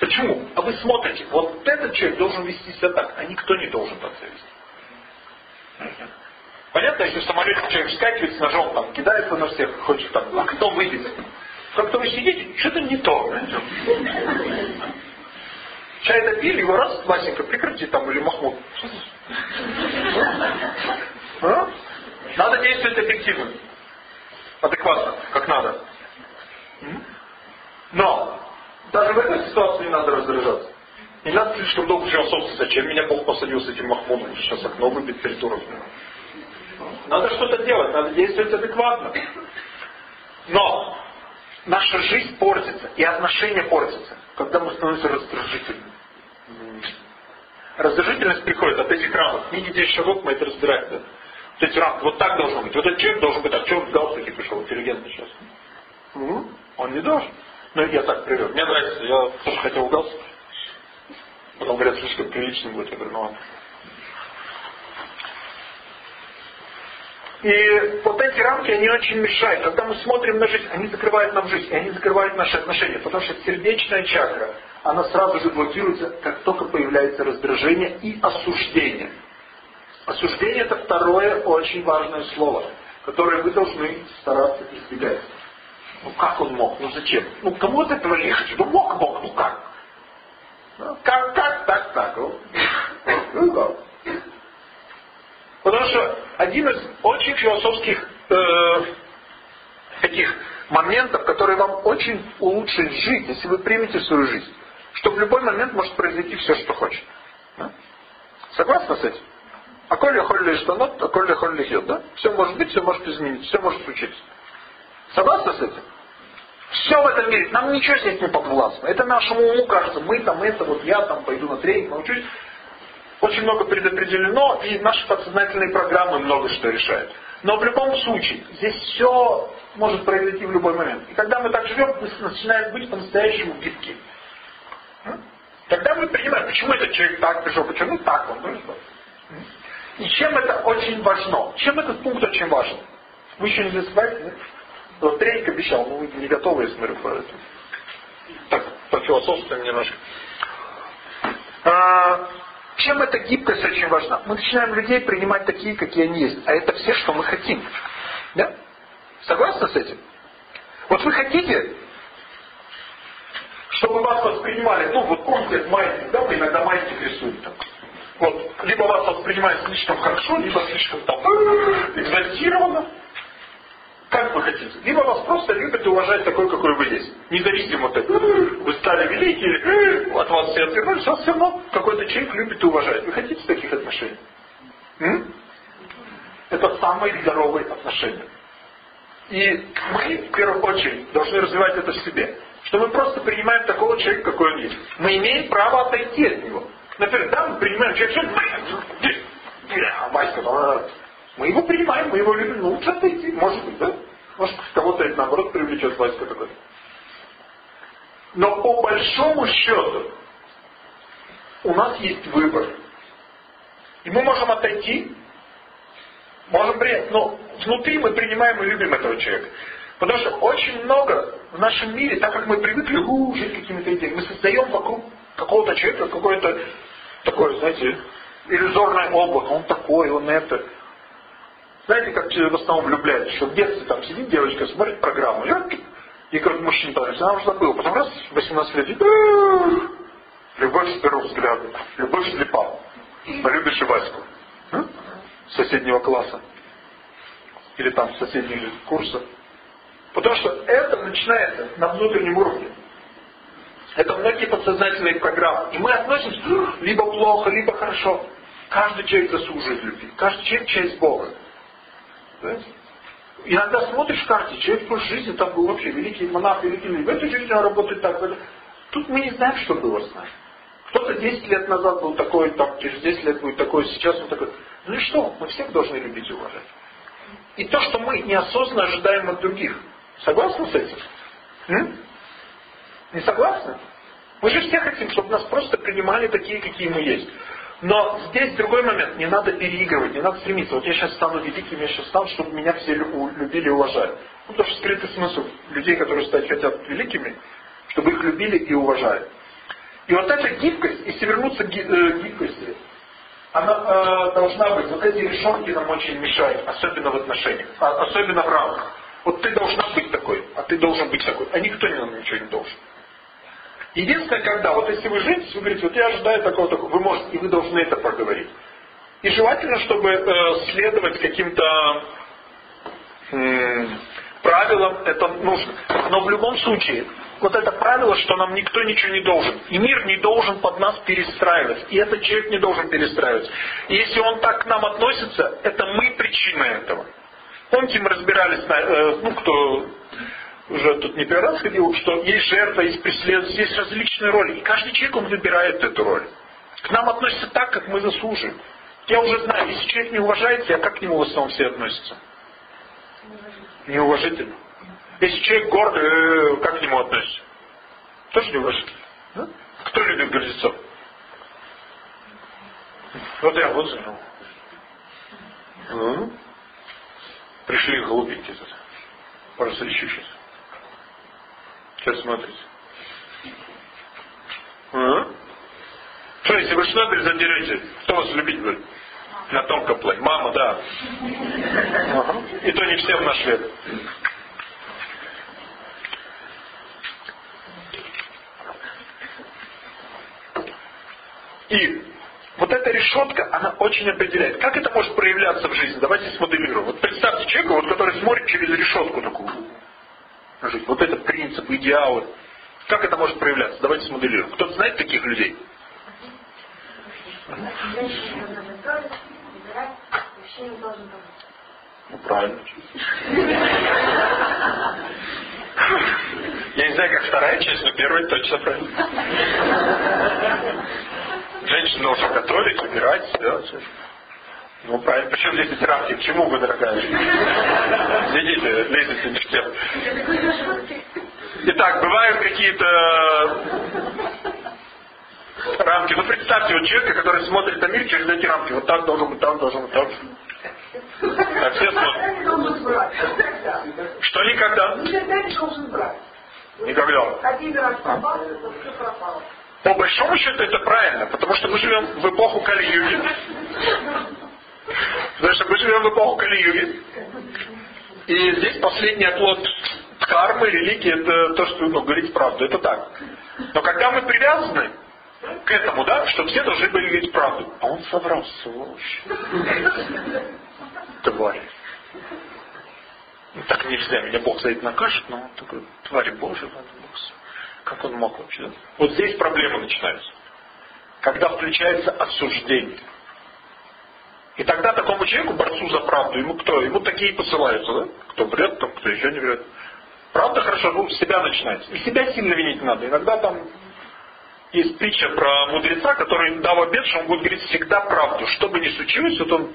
Почему? А вы смотрите, вот этот человек должен вести себя так, а никто не должен так вести. Понятно, если в самолете человек вскакивает с ножом, там, кидается на всех, хочет там окно выбить. Как-то вы сидите, что-то не то. Чай допили, его раз, Васенька, прекрати там, или Махмуд. А? Надо действовать объективно. Адекватно, как надо. Но даже в этой ситуации не надо раздражаться. Не надо слишком долго философствовать, зачем меня Бог посадил с этим Махмудом, сейчас окно выбит перед уровнем. Надо что-то делать, надо действовать адекватно. Но наша жизнь портится, и отношения портятся, когда мы становимся раздражительными. Раздражительность приходит от этих рамок. Книги 10 шагов мы это разбираем. Да? Вот эти рамки, вот так должно быть. Вот этот человек должен быть, а что он в галстуке пришел, интеллигентный сейчас? Угу. Он не должен. Ну, я так привел. Мне нравится, я тоже хотел галстук. Потом говорят, слишком приличным будет. Я говорю, ну ладно. И вот эти рамки, они очень мешают. Когда мы смотрим на жизнь, они закрывают нам жизнь, и они закрывают наши отношения. Потому что сердечная чакра, она сразу же блокируется, как только появляется раздражение и осуждение. Осуждение это второе очень важное слово, которое вы должны стараться избегать. Ну как он мог? Ну зачем? Ну кому от этого легче? Ну мог, мог, ну как? Ну, как, как, так, так. Ну, как? Потому что один из очень философских э, таких моментов, который вам очень улучшит жизнь, если вы примете свою жизнь, что в любой момент может произойти все, что хочет. Да? Согласны с этим? А коли холли not, а коли холли хет, да? Все может быть, все может измениться, все может случиться. Согласны с этим? Все в этом мире, нам ничего здесь не подвластно. Это нашему уму кажется, мы там это, вот я там пойду на тренинг, научусь очень много предопределено, и наши подсознательные программы много что решают. Но в любом случае, здесь все может произойти в любой момент. И когда мы так живем, мы начинаем быть по-настоящему гибкими. Тогда мы понимаем, почему этот человек так пришел, почему так он. Ну, и чем это очень важно? Чем этот пункт очень важен? Вы еще не засыпаете, нет? Вот тренинг обещал, но вы не готовы, я смотрю, по этому. Так, по философству немножко. А, чем эта гибкость очень важна? Мы начинаем людей принимать такие, какие они есть. А это все, что мы хотим. Да? Согласны с этим? Вот вы хотите, чтобы вас воспринимали, ну вот помните маятник, да, мы иногда маятник рисуем там. Вот, либо вас воспринимают слишком хорошо, либо слишком там экзальтированно, как вы хотите. Либо вас просто любят и уважают такой, какой вы есть. Независимо от этого. Вы стали великие, от вас все отвернулись, вас все равно какой-то человек любит и уважает. Вы хотите таких отношений? М? Это самые здоровые отношения. И мы, в первую очередь, должны развивать это в себе. Что мы просто принимаем такого человека, какой он есть. Мы имеем право отойти от него. Например, да, мы принимаем человека, мы его принимаем, мы его любим, ну лучше отойти, может быть, да? Может, кого-то это наоборот привлечет Васька такой. Но по большому счету у нас есть выбор. И мы можем отойти, можем принять, но внутри мы принимаем и любим этого человека. Потому что очень много в нашем мире, так как мы привыкли жить какими-то идеями, мы создаем вокруг какого-то человека какое-то такое, знаете, иллюзорное облако. Он такой, он это. Знаете, как в основном влюбляются, что в детстве там сидит девочка, смотрит программу, и, как мужчина понравился, она уже забыла. Потом раз, 18 лет, и, любовь с первого взгляда, любовь слепа. Полюбишь и Ваську. Соседнего класса. Или там соседнего курса. Потому что это начинается на внутреннем уровне. Это многие подсознательные программы. И мы относимся либо плохо, либо хорошо. Каждый человек заслуживает любви. Каждый человек часть Бога. Понимаете? Иногда смотришь в карте, человек в жизни там был вообще великий монах, великий в этой жизни он работает так. Тут мы не знаем, что было с нами. Кто-то 10 лет назад был такой, там, через 10 лет будет такой, сейчас он такой. Ну и что? Мы всех должны любить и уважать. И то, что мы неосознанно ожидаем от других. Согласны с этим? М? Не согласны? Мы же все хотим, чтобы нас просто принимали такие, какие мы есть. Но здесь другой момент. Не надо переигрывать, не надо стремиться. Вот я сейчас стану великим, я сейчас стану, чтобы меня все любили и уважали. Ну, потому что скрытый смысл людей, которые стать хотят великими, чтобы их любили и уважали. И вот эта гибкость, если вернуться к э, гибкости, она э, должна быть, вот эти решетки нам очень мешают, особенно в отношениях, а, особенно в рамках. Вот ты должна быть такой, а ты должен быть такой, а никто нам ничего не должен. Единственное, когда, вот если вы женитесь, вы говорите, вот я ожидаю такого, такого, вы можете, и вы должны это проговорить. И желательно, чтобы э, следовать каким-то э, правилам, это нужно. Но в любом случае, вот это правило, что нам никто ничего не должен. И мир не должен под нас перестраивать. И этот человек не должен перестраивать. И если он так к нам относится, это мы причина этого. Помните, мы разбирались, э, ну, кто уже тут не первый раз ходил, что есть жертва, есть преследователь, есть различные роли. И каждый человек, он выбирает эту роль. К нам относятся так, как мы заслуживаем. Я уже знаю, если человек не уважает себя, как к нему в основном все относятся? Неуважительно. Если человек гордый, э, как к нему относится? Тоже неуважительно. Кто любит гордецов? Вот я вот занял. Пришли голубенькие тут. Ищу сейчас. Что смотрите? А? Что, если вы шнобель задерете, кто вас любить будет? На тонком плане. Мама, да. И то не всем наш век. И вот эта решетка, она очень определяет. Как это может проявляться в жизни? Давайте смоделируем. Вот представьте человека, вот, который смотрит через решетку такую. Жизнь. Вот этот принцип, идеалы. Как это может проявляться? Давайте смоделируем. Кто-то знает таких людей? Ну, правильно. Я не знаю, как вторая часть, но первая точно правильно. Женщина должна готовить, убирать, делать. Ну, правильно. Почему лезете рамки? К чему вы, дорогая? Сидите, лезете не в тему. Итак, бывают какие-то рамки. Ну, представьте, вот человека, который смотрит на мир через эти рамки. Вот так должен быть, так должен быть, так. Так все смотрят. Что никогда? Никогда не должен брать. Никогда. Один раз попал, все пропало. По большому счету это правильно, потому что мы живем в эпоху Кали-Юги. Потому мы живем в эпоху Кали-Юги. И здесь последний оплот кармы, религии, это то, что ну, говорить правду. Это так. Но когда мы привязаны к этому, да, что все должны были говорить правду. А он соврал, сволочь. Тварь. Так нельзя, меня Бог за это накажет, но он такой, тварь Божия, как он мог вообще? Вот здесь проблема начинается. Когда включается осуждение. И тогда такому человеку, борцу за правду, ему кто? Ему такие посылаются, да? Кто врет, там, кто еще не врет. Правда хорошо, ну, с себя начинается. И себя сильно винить надо. Иногда там есть притча про мудреца, который дал обед, что он будет говорить всегда правду. Что бы ни случилось, вот он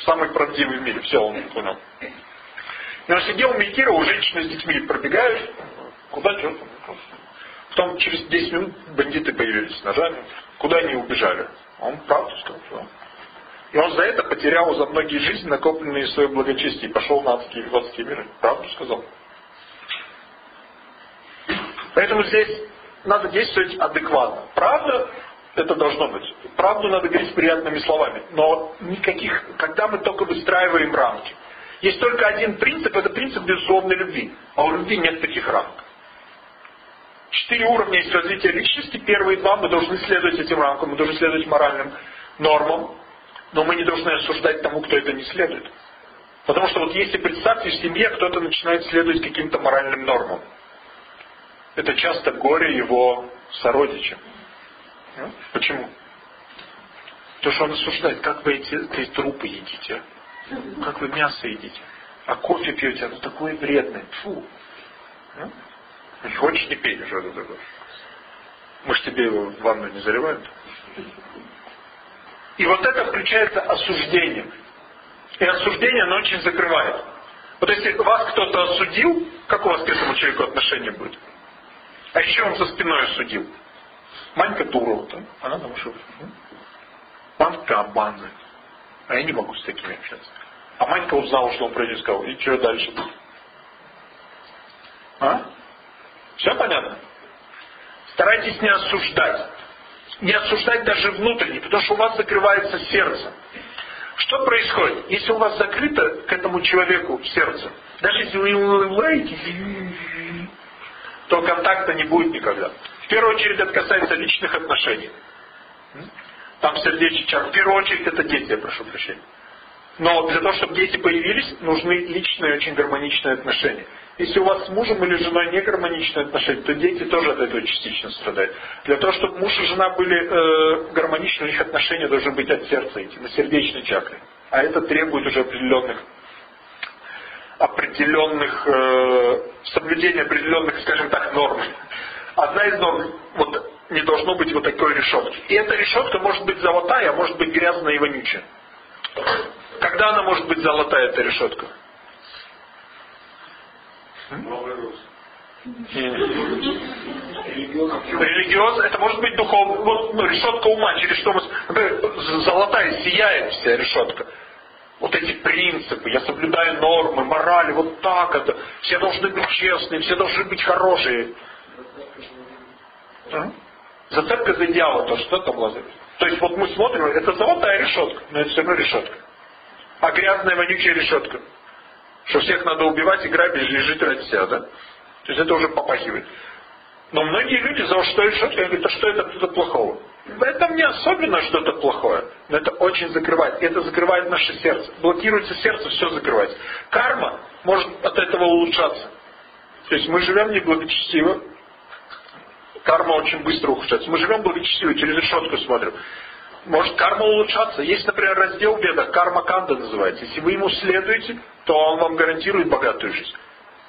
самый правдивый в мире. Все, он понял. И он сидел, медитировал, женщины с детьми пробегают. Куда, что Потом через 10 минут бандиты появились с ножами. Куда они убежали? Он правду сказал. И он за это потерял за многие жизни накопленные свои благочестие и пошел на адские, в адские миры. Правду сказал. Поэтому здесь надо действовать адекватно. Правда, это должно быть. Правду надо говорить приятными словами. Но никаких, когда мы только выстраиваем рамки. Есть только один принцип, это принцип безусловной любви. А у любви нет таких рамок. Четыре уровня есть развития личности. Первые два мы должны следовать этим рамкам, мы должны следовать моральным нормам, но мы не должны осуждать тому, кто это не следует. Потому что вот если представьте в семье, кто-то начинает следовать каким-то моральным нормам, это часто горе его сородичам. Почему? Потому что он осуждает, как вы эти, эти трупы едите, как вы мясо едите, а кофе пьете, оно такое вредное. Фу. Не хочешь, не пей, что это такое. Мы же тебе его в ванну не заливаем. И вот это включается осуждение. И осуждение, оно очень закрывает. Вот если вас кто-то осудил, как у вас к этому человеку отношение будет? А еще он за спиной судил. Манька дура, вот, она там что? Манька обманывает. А я не могу с такими общаться. А Манька узнала, что он произнес, сказал, и что дальше? А? Все понятно? Старайтесь не осуждать. Не осуждать даже внутренне, потому что у вас закрывается сердце. Что происходит? Если у вас закрыто к этому человеку сердце, даже если вы улыбаетесь, то контакта не будет никогда. В первую очередь это касается личных отношений. Там сердечко. В первую очередь это дети, я прошу прощения. Но для того, чтобы дети появились, нужны личные, очень гармоничные отношения. Если у вас с мужем или женой не гармоничные отношения, то дети тоже от этого частично страдают. Для того, чтобы муж и жена были э, гармоничны, у них отношения должны быть от сердца идти, на сердечной чакре. А это требует уже определенных определенных э, соблюдения определенных, скажем так, норм. Одна из норм, вот не должно быть вот такой решетки. И эта решетка может быть золотая, а может быть грязная и вонючая. Когда она может быть золотая, эта решетка? Религиозно, это может быть духовно, вот, ну, решетка ума, через что мы, золотая сияет вся решетка. Вот эти принципы, я соблюдаю нормы, морали, вот так это, все должны быть честные, все должны быть хорошие. Зацепка за идеала, то что там лазает? То есть вот мы смотрим, это золотая решетка, но это все равно решетка. А грязная вонючая решетка. Что всех надо убивать и грабить и жить ради себя, да? То есть это уже попахивает. Но многие люди за что говорят, а что это что-то плохого? В этом не особенно что-то плохое, но это очень закрывает. Это закрывает наше сердце. Блокируется сердце, все закрывается. Карма может от этого улучшаться. То есть мы живем неблагочестиво, карма очень быстро ухудшается. Мы живем благочестиво, через решетку смотрим. Может карма улучшаться. Есть, например, раздел в бедах, карма канда называется. Если вы ему следуете, то он вам гарантирует богатую жизнь.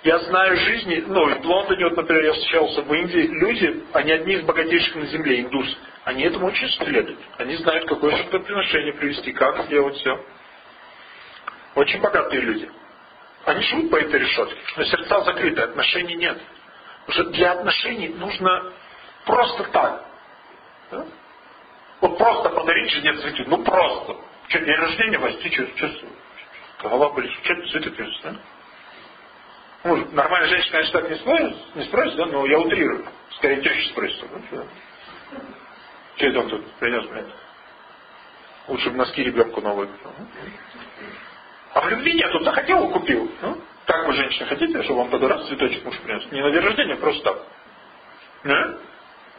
Я знаю жизни, ну, в Лондоне, вот, например, я встречался в Индии, люди, они одни из богатейших на земле, индусы. Они этому очень следуют. Они знают, какое жертвоприношение привести, как сделать все. Очень богатые люди. Они живут по этой решетке, но сердца закрыты, отношений нет. Уже для отношений нужно просто так. Да? Вот просто подарить жене цветы. Ну просто. Что, день рождения, Вась, ты что, голова болит, что ты цветы принес, да? Ну, нормальная женщина, конечно, так не спросит, не спросит, да, но я утрирую. Скорее теща спросит. Ну, что? Что это он тут принес, блядь? Лучше бы носки ребенку новые купил. А в любви нет, он захотел, купил. Ну, как вы, женщина, хотите, чтобы вам подорос цветочек муж принес? Не на день рождения, просто так. Да?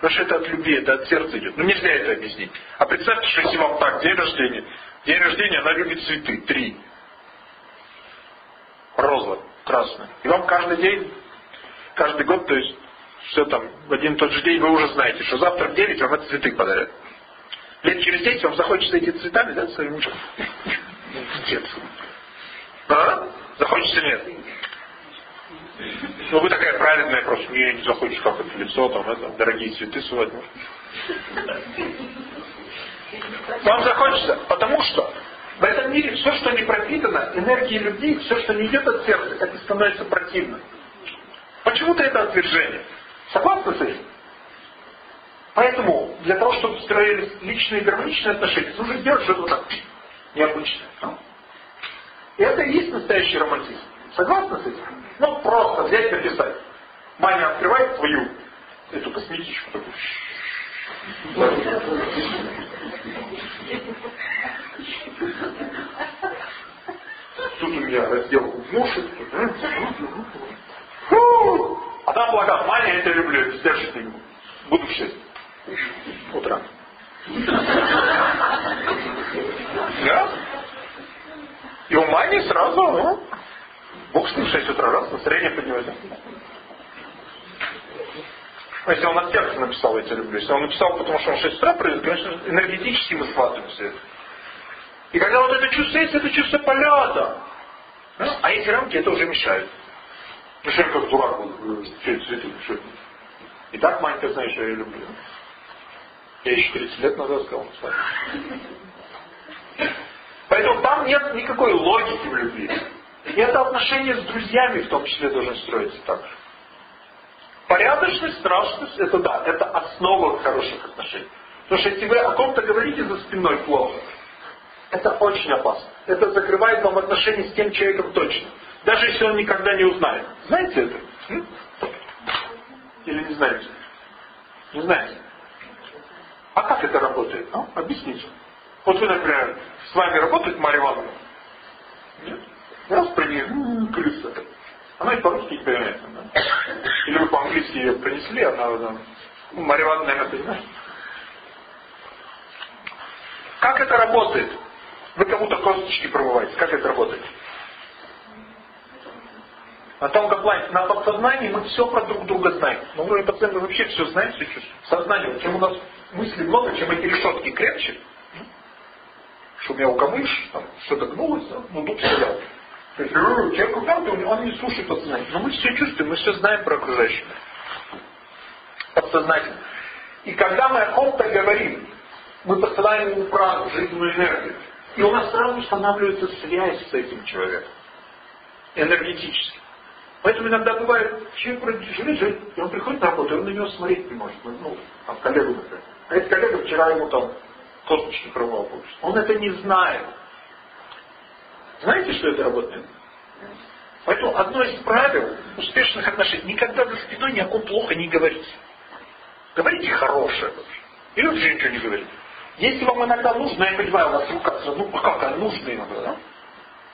Потому что это от любви, это от сердца идет. Ну нельзя это объяснить. А представьте, что если вам так, день рождения. День рождения, она любит цветы. Три. Роза красная. И вам каждый день, каждый год, то есть все там, в один и тот же день вы уже знаете, что завтра в 9 вам эти цветы подарят. Лет через 10 вам захочется эти цветами, да, своим мужем? Нет. А? Захочется нет? Ну вы такая праведная, просто мне не захочешь как это лицо, там, это, дорогие цветы сувать. Вам захочется, потому что в этом мире все, что не пропитано энергией любви, все, что не идет от сердца, это становится противным. Почему-то это отвержение. Согласны с этим? Поэтому для того, чтобы строились личные и гармоничные отношения, нужно сделать что-то так необычное. И это и есть настоящий романтизм. Согласны с этим? Ну, просто взять и написать. Маня открывает твою эту косметичку такую. Тут у меня раздел уши. А там плакат, Маня, я тебя люблю, сдержать не могу. Буду в 6 утра. Да? И у Мани сразу, ну, Бог в 6 утра, раз, настроение. Ну, если он от сердца написал, я тебя люблю. Если он написал, потому что он в 6 утра придет, конечно, энергетически мы схватываем все это. И когда вот это чувство есть, это чувство полета. А эти рамки это уже мешают. Ну что я как дурак все это цветы, что И так, Манька, знаешь, я ее люблю. Я еще 30 лет назад сказал, Поэтому там нет никакой логики в любви. И это отношение с друзьями в том числе должны строиться так же. Порядочность, страшность, это да, это основа хороших отношений. Потому что если вы о ком-то говорите за спиной плохо, это очень опасно. Это закрывает вам отношения с тем человеком точно. Даже если он никогда не узнает. Знаете это? Или не знаете? Не знаете? А как это работает? Ну, объясните. Вот вы, например, с вами работает Марья Ивановна? Нет? Раз при ней, крыса. Она и по-русски не понимает. Да? Или вы по-английски ее принесли, она, она ну, Марья Ивановна, наверное, понимает. Как это работает? Вы кому-то косточки промываете. Как это работает? На тонком плане, на подсознании мы все про друг друга знаем. На уровне подсознания мы вообще все знаем, все чувствуем. Сознание, чем у нас мыслей много, чем эти решетки крепче, шумел камыш, там что-то ну тут стоял. То есть человек упертый, он не слушает подсознание. Но мы все чувствуем, мы все знаем про окружающих. Подсознательно. И когда мы о ком-то говорим, мы посылаем ему прану, жизненную энергию. И у нас сразу устанавливается связь с этим человеком. Энергетически. Поэтому иногда бывает, человек вроде живет, и он приходит на работу, и он на него смотреть не может. Ну, там, коллегу, например. А этот коллега вчера ему там косточки получше. Он это не знает. Знаете, что это работает? Поэтому одно из правил успешных отношений, никогда за спиной ни о ком плохо не говорите. Говорите хорошее. Или вообще ничего не говорите. Если вам иногда нужно, я понимаю, у вас рука, ну как, а нужно иногда, да?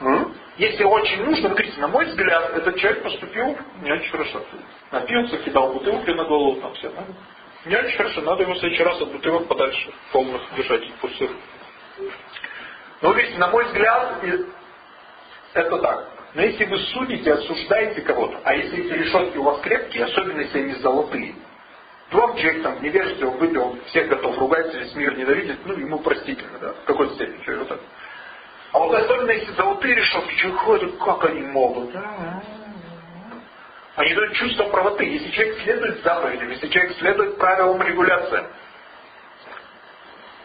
М? Если очень нужно, вы говорите, на мой взгляд, этот человек поступил не очень хорошо. Напился, кидал бутылки на голову, там все. Да? Не очень хорошо, надо его в следующий раз от бутылок подальше, полных держать, пустых. Но видите, на мой взгляд, это так. Но если вы судите, осуждаете кого-то, а если эти решетки у вас крепкие, особенно если они золотые, то человек там в невежестве, он выпил, всех готов ругать, весь мир ненавидит, ну ему простительно, да, в какой степени, что вот так. А вот особенно если золотые решетки, человек ходит, как они могут? Они дают чувство правоты. Если человек следует заповедям, если человек следует правилам регуляции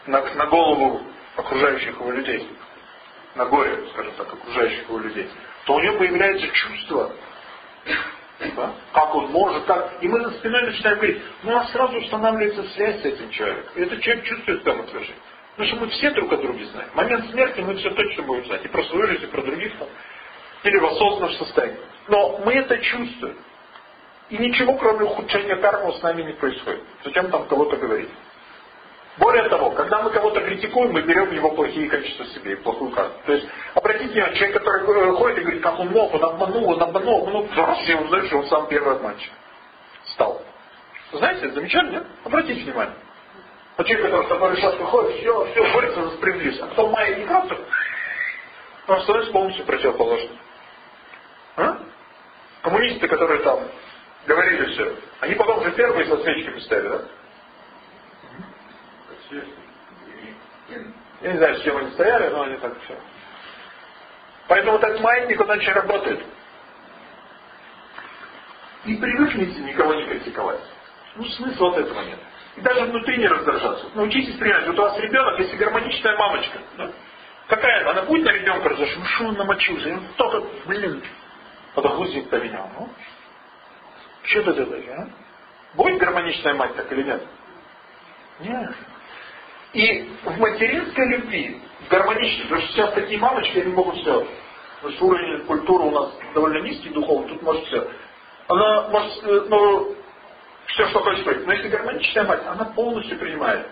на, на голову окружающих его людей, на горе, скажем так, окружающих его людей, то у него появляется чувство, да? как он может, как. И мы за спиной начинаем говорить, ну нас сразу устанавливается связь с этим человеком. И этот человек чувствует там отвержение. Потому что мы все друг о друге знаем. Момент смерти мы все точно будем знать. И про свою жизнь, и про других там. Или в осознанном состоянии. Но мы это чувствуем. И ничего, кроме ухудшения кармы, с нами не происходит. Зачем там кого-то говорить? Более того, когда мы кого-то критикуем, мы берем его плохие качества себе и плохую карму. То есть, обратите внимание, человек, который ходит и говорит, как он мог, он обманул, он обманул, обманул, раз я узнаю, что он сам первый обманщик стал. Знаете, замечательно, нет? Обратите внимание. А человек, который с тобой решетка ходит, все, все, борется за справедливость. А потом Майя не красок, он становится полностью противоположным. А? Коммунисты, которые там говорили все, они потом же первые со свечками стали, да? Я не знаю, с чем они стояли, но они так все. Поэтому этот маятник, он очень работает. И привыкните никого не критиковать. Ну, смысла от этого нет. И даже внутри не раздражаться. Научитесь принять. Вот у вас ребенок, если гармоничная мамочка, да? какая она? Будет на ребенка раздражаться? Ну что он намочился? Он только, блин, подгузник поменял. Ну, что ты делаешь, а? Будет гармоничная мать так или нет? Нет. И в материнской любви, в гармоничной, потому что сейчас такие мамочки, они могут все. Потому что уровень культуры у нас довольно низкий, духовный, тут может все. Она может, э, ну, все, что хочет быть. Но если гармоничная мать, она полностью принимает.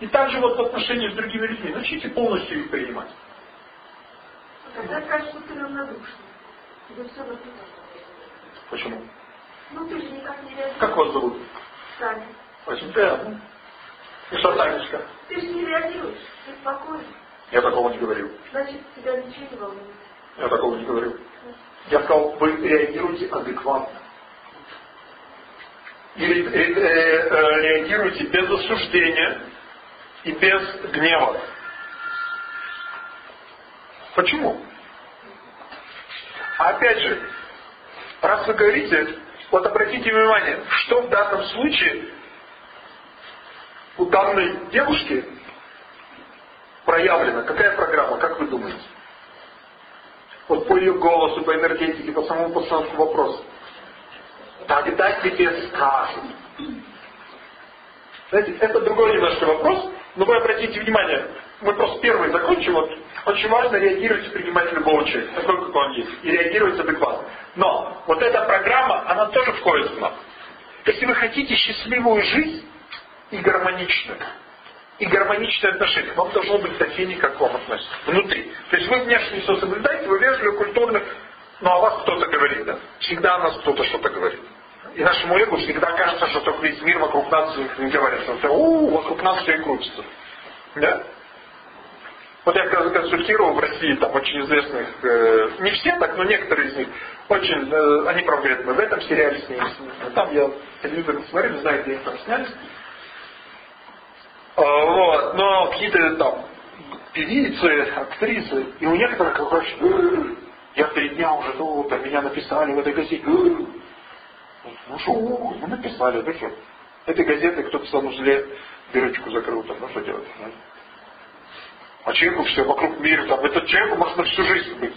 И также вот в отношении с другими людьми. Начните полностью их принимать. Тогда что ты равнодушный. Тебе все Почему? Ну ты же никак не реагируешь. Как вас зовут? Таня. Очень приятно. И что, Танечка? Ты же не реагируешь. Ты спокойный. Я такого не говорил. Значит, тебя ничего не волнует. Я такого не говорил. Я сказал, вы реагируете адекватно. И э, э, реагируете без осуждения и без гнева. Почему? А опять же, раз вы говорите, вот обратите внимание, что в данном случае у данной девушки проявлена, какая программа, как вы думаете? Вот по ее голосу, по энергетике, по самому постановку вопроса. Да Когда тебе скажут. Знаете, это другой немножко вопрос, но вы обратите внимание, мы просто первый закончим, вот очень важно реагировать и принимать любого человека, такой, как он есть, и реагировать адекватно. Но вот эта программа, она тоже входит в нас. Если вы хотите счастливую жизнь и гармоничную, и гармоничные отношения, вам должно быть дофини, как вам относятся. Внутри. То есть вы внешне все соблюдаете, вы вежливы, культурны, но о вас кто-то говорит, да? Всегда о нас кто-то что-то говорит. И нашему эго всегда кажется, что только весь мир вокруг нас не говорит. Что у, вокруг нас все и крутится. Да? Вот я консультировал в России там очень известных, э, не все так, но некоторые из них, очень, э, они правда говорят, мы в этом сериале снялись. Там я телевизор смотрел, знаю, где они там снялись. А, вот, но какие-то там певицы, актрисы, и у некоторых, короче, я три дня уже тут, а меня написали в этой газете. Ну что, ну написали, да что? Этой газеты кто-то сам узле дырочку закрыл, там, ну что делать? Ну? А человеку все вокруг мира, там, этот человек может на всю жизнь быть.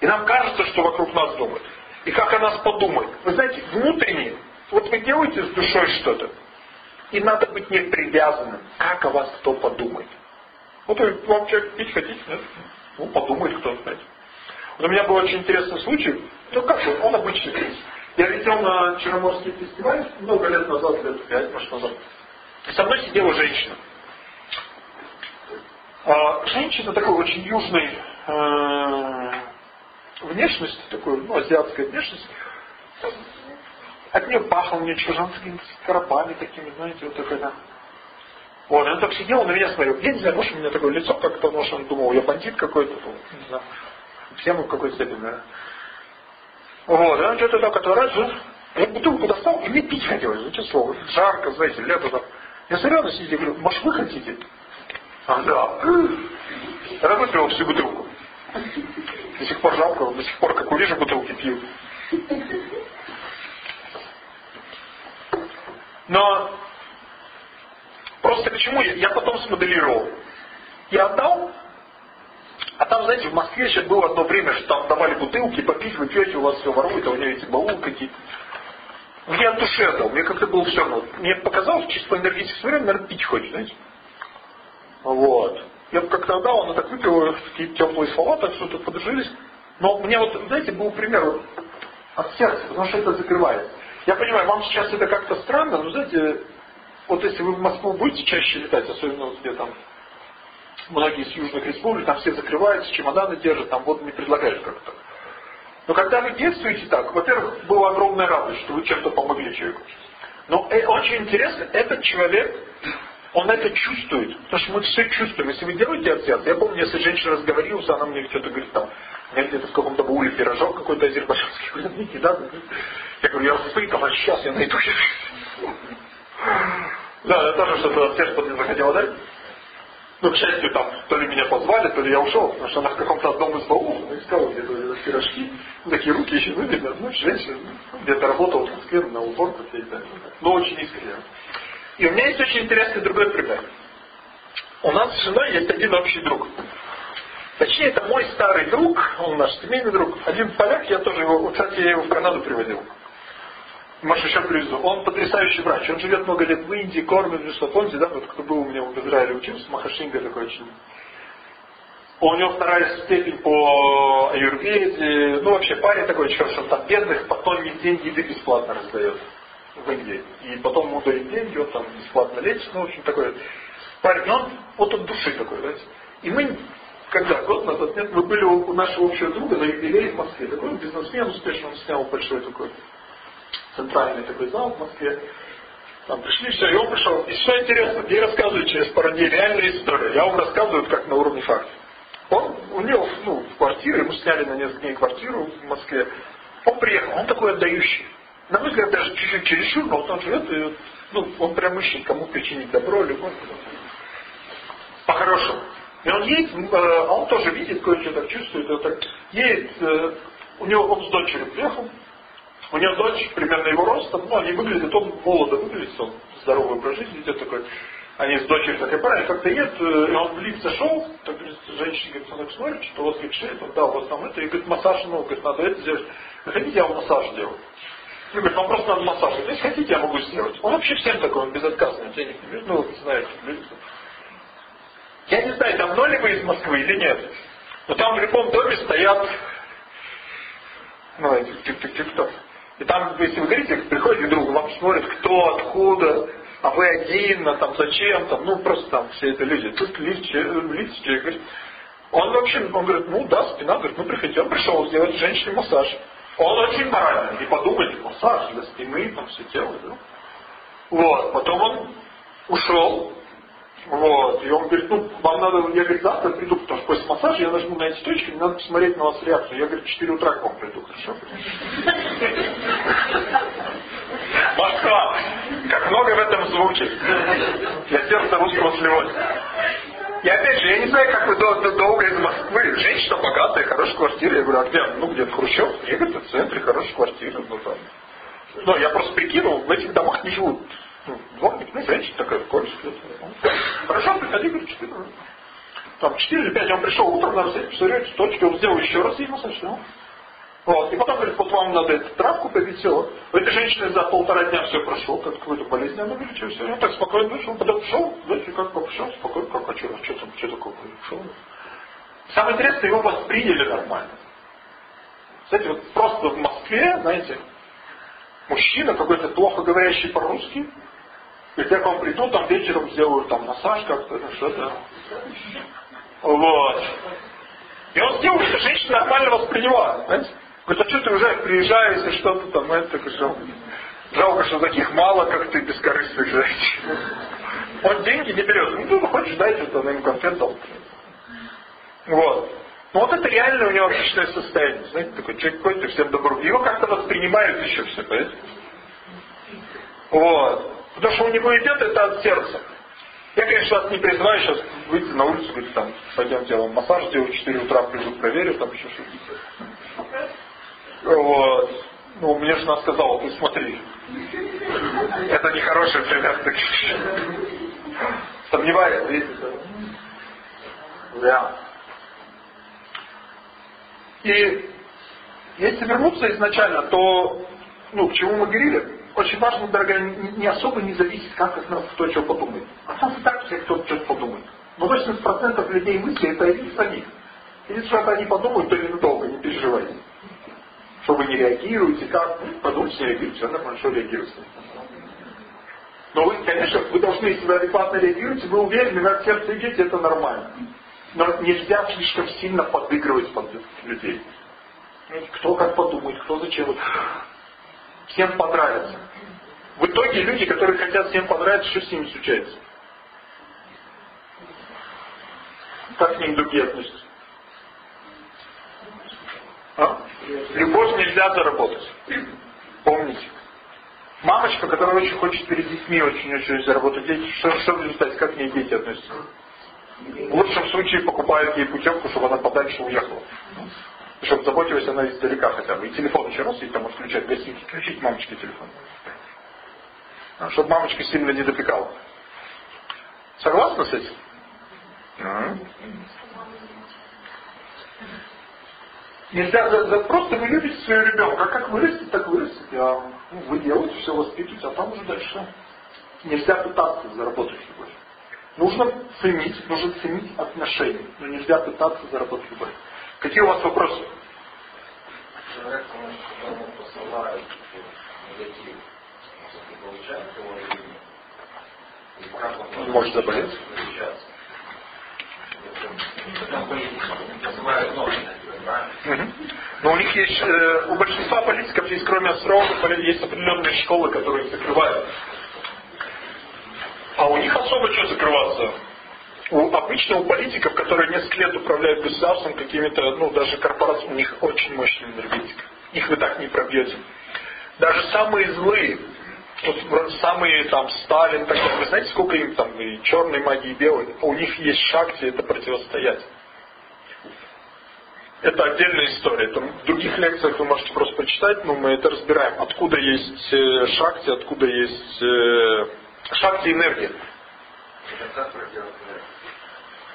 И нам кажется, что вокруг нас думают. И как о нас подумают. Вы знаете, внутренне, вот вы делаете с душой что-то, и надо быть не привязанным, как о вас кто подумает. Вот вам человек пить хотите, нет? Ну, подумает кто, знаете. Вот у меня был очень интересный случай, ну как он, он обычный принцип. Я летел на Черноморский фестиваль много лет назад, лет пять, может, назад. И со мной сидела женщина. А, женщина такой очень южной э, внешности, такой, ну, азиатской внешности. От нее пахло мне чужанскими коробами такими, знаете, вот. Да. Вот, она так сидела, на меня смотрела. Я не знаю, может, у меня такое лицо как-то, может, он думал, я бандит какой-то, не знаю. Все в какой-то степени, наверное. Вот, он что-то так отворачивает. Я бутылку достал, и мне пить хотелось, знаете, слово. Жарко, знаете, лето там. Я смотрю, она сидит, говорю, может, вы хотите? А, да. Я выпил всю бутылку. До сих пор жалко, до сих пор, как увижу, бутылки пью. Но просто почему я, я потом смоделировал. Я отдал, а там, знаете, в Москве еще было одно время, что там давали бутылки, попить, вы пьете, у вас все воруют, а у нее эти баулы какие-то. Мне от души отдал, мне как-то было все равно. Мне показалось, чисто по энергетике смотрю, наверное, пить хочет, знаете. Вот. Я бы как-то отдал, она так выпила, такие теплые слова, так что-то подружились. Но у меня вот, знаете, был пример от сердца, потому что это закрывает. Я понимаю, вам сейчас это как-то странно, но знаете, вот если вы в Москву будете чаще летать, особенно вот где там многие из южных республик, там все закрываются, чемоданы держат, там вот не предлагают как-то. Но когда вы действуете так, во-первых, была огромная радость, что вы чем-то помогли человеку. Но э, очень интересно, этот человек, он это чувствует, потому что мы все чувствуем. Если вы делаете ответ, я помню, если женщина разговорилась, она мне что-то говорит там, меня где-то в каком-то бауле пирожок какой-то азербайджанский, говорит, да? Я говорю, я вспыхал, а сейчас я найду. Да, я тоже что-то от сердца не захотела дать. Ну, к счастью, там, то ли меня позвали, то ли я ушел, потому что она в каком-то одном из баулов искала где-то пирожки, такие руки еще выглядят, ну, женщина, ну, где-то работала в Москве на уборку, но очень искренне. И у меня есть очень интересный другой пример. У нас с женой есть один общий друг. Точнее, это мой старый друг, он наш семейный друг. Один поляк, я тоже его, кстати, я его в Канаду приводил. Может, еще привезу. Он потрясающий врач. Он живет много лет в Индии, кормит, что помните, да, вот кто был у меня в Израиле учился, Махашинга такой очень. У него вторая степень по аюрведе. Ну, вообще, парень такой очень хорошо. Там бедных потом день еды бесплатно раздает в Индии. И потом ему дают деньги, он там бесплатно лечит. Ну, в общем, такой парень. Он вот от души такой, знаете. И мы когда год назад, нет, мы были у нашего общего друга на юбилее в Москве. Такой бизнесмен успешно, он снял большой такой центральный такой зал в Москве. Там пришли, все, и он пришел. И все интересно, мне рассказывают через пару дней реальная история. Я вам рассказываю как на уровне фактов. Он, у него, ну, в квартире, мы сняли на несколько дней квартиру в Москве. Он приехал, он такой отдающий. На мой взгляд, даже чуть-чуть чересчур, но вот он живет, и, ну, он прям ищет, кому причинить добро, любовь. По-хорошему. И он едет, э, а он тоже видит, кое-что так чувствует, вот так едет, э, у него, он с дочерью приехал, у него дочь примерно его ростом, ну, они выглядят, он молодо выглядит, он здоровый образ жизни идет такой. Они с дочерью так и правильно как-то едут, э, и он в лифт зашел, так говорит, женщина говорит, он так смотрит, что у вас говорит, шея, да, у вас там это, и говорит, массаж, ну, говорит, надо это сделать. Хотите, я вам массаж сделаю. Ну, говорит, вам просто надо массаж. Если хотите, я могу сделать. Он вообще всем такой, он безотказный, денег не берет. Ну, знаете, люди. Я не знаю, давно ли вы из Москвы или нет. Но там в любом доме стоят, ну, эти тик-тик-тик-ток. И там, если вы говорите, приходите к другу, вам смотрят, кто, откуда, а вы один, а там зачем, там, ну, просто там все это люди. Тут лиц человек говорит, он вообще, он говорит, ну да, спина, говорит, ну приходите. Он пришел сделать женщине массаж. Он очень моральный. И подумайте, массаж для спины, там все тело, да? Вот, потом он ушел, вот. И он говорит, ну, вам надо, я говорю, завтра приду, потому что после массажа я нажму на эти точки, мне надо посмотреть на вас реакцию. Я говорю, в 4 утра к вам приду, хорошо? Москва. Как много в этом звучит. Для сердца русского сливать. И опять же, я не знаю, как вы долго из Москвы. Женщина богатая, хорошая квартира. Я говорю, а где? Ну, где в Хрущев? Я говорю, в центре, хорошая квартира. Ну, там. Ну, я просто прикинул, в этих домах не живут ну, дворник, ну, женщина такая, коль Хорошо, приходи, говорит, 4. Там 4 или 5 он пришел утром, надо взять, посмотреть, точки, он сделал еще раз ей массаж, все. Вот. И потом говорит, вот вам надо эту травку все. У этой женщины за полтора дня все прошло, как какую-то болезнь она вылечила, все. Он так спокойно вышел, потом пришел, знаете, как пошел, спокойно, как, а что, что там, что такое, пришел. Самое интересное, его восприняли нормально. Кстати, вот просто в Москве, знаете, мужчина какой-то плохо говорящий по-русски, и я к вам приду, там вечером сделаю там массаж как-то, что-то. Вот. И он сделал, что женщина нормально восприняла. Знаете? Говорит, а что ты уже приезжаешь, если что-то там, это жалко. Жалко, что таких мало, как ты, бескорыстных, знаете. Он деньги не берет. Ну, ты хочешь дать, это он ему конфет дал. Вот. Ну вот это реально у него отличное состояние. Знаете, такой человек и всем добро. Его как-то воспринимают еще все, понимаете? Вот. Потому что у него идет это от сердца. Я, конечно, вас не призываю сейчас выйти на улицу, говорить, там, пойдемте, я вам массаж сделаю, в 4 утра приду, проверю, там еще что-то. Вот. Ну, мне жена сказала, ты смотри. Это нехороший пример. Сомневаюсь, видите? Да. И если вернуться изначально, то, ну, к чему мы говорили, очень важно, дорогая, не особо не зависит, как от нас кто что подумает. А сам так все кто что подумает. Но 80% людей мысли это их самих. Если что-то они подумают, то недолго, не переживайте. Что вы не реагируете, как? Ну, подумайте, реагируйте, все нормально, что реагируете. Но вы, конечно, вы должны, вы адекватно реагируете, вы уверены, вы от сердца идете, это нормально. Но нельзя слишком сильно подыгрывать под людей. Кто как подумает, кто зачем. Всем понравится. В итоге люди, которые хотят всем понравиться, что с ними случается? Как к ним другие относятся? А? Любовь нельзя заработать. Помните. Мамочка, которая очень хочет перед детьми очень-очень заработать дети, что, что в результате, как к ней дети относятся? В лучшем случае покупают ей путевку, чтобы она подальше уехала. Чтобы заботилась она издалека хотя бы. И телефон еще раз, если там включать гостинки, включить мамочке телефон. А, чтобы мамочка сильно не допекала. Согласны с этим? А? Нельзя, за, за, просто вы любите своего ребенка. Как вырастет, так вырастет. А, ну, вы делаете, все воспитываете, а там уже дальше. Нельзя пытаться заработать любовь. Нужно ценить, нужно ценить отношения, но нельзя пытаться заработать любовь. Какие у вас вопросы? Человек, он посылает негатив, получает его может заболеть? Но у них есть, э, у большинства политиков есть, кроме астрологов, есть определенные школы, которые закрывают. А у них особо что закрываться? У, обычно у политиков, которые несколько лет управляют государством, какими-то, ну, даже корпорациями, у них очень мощная энергетика. Их вы так не пробьете. Даже самые злые, вот самые там Сталин, так вы знаете, сколько им там и черной магии, и белой? У них есть шахте это противостоять. Это отдельная история. Это в других лекциях вы можете просто почитать, но мы это разбираем. Откуда есть э, откуда есть э, шахти энергии.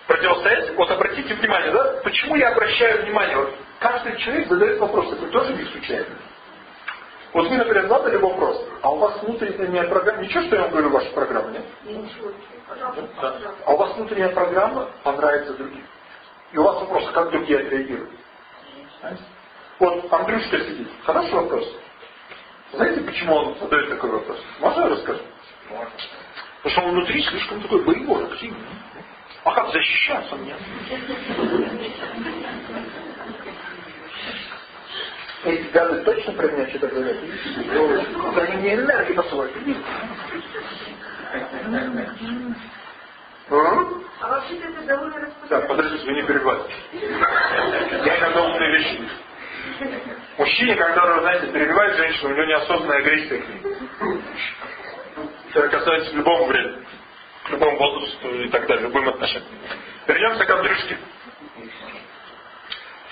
Противостоять? Вот обратите внимание, да? Почему я обращаю внимание? Вот каждый человек задает вопрос, такой тоже не случайно. Вот вы, например, задали вопрос, а у вас внутренняя программа, ничего, что я вам говорю вашу программу, нет? Ничего. Да. А у вас внутренняя программа понравится другим. И у вас вопрос, как другие отреагируют? Вот Андрюшка сидит. Хороший вопрос. Знаете, почему он задает такой вопрос? Можно я расскажу? Можно. Потому что он внутри слишком такой боевой, активный. А как защищаться мне? Эти гады точно про меня что-то говорят? Они мне энергию посылают. А? А вообще-то это довольно Так, распространено. подождите, вы не перебивайте. Я иногда умные вещи. Мужчине, когда, знаете, перебивает женщину, у него неосознанная агрессия к ней. Это касается любого времени, к любому возрасту и так далее, любым отношениям. Вернемся к Андрюшке.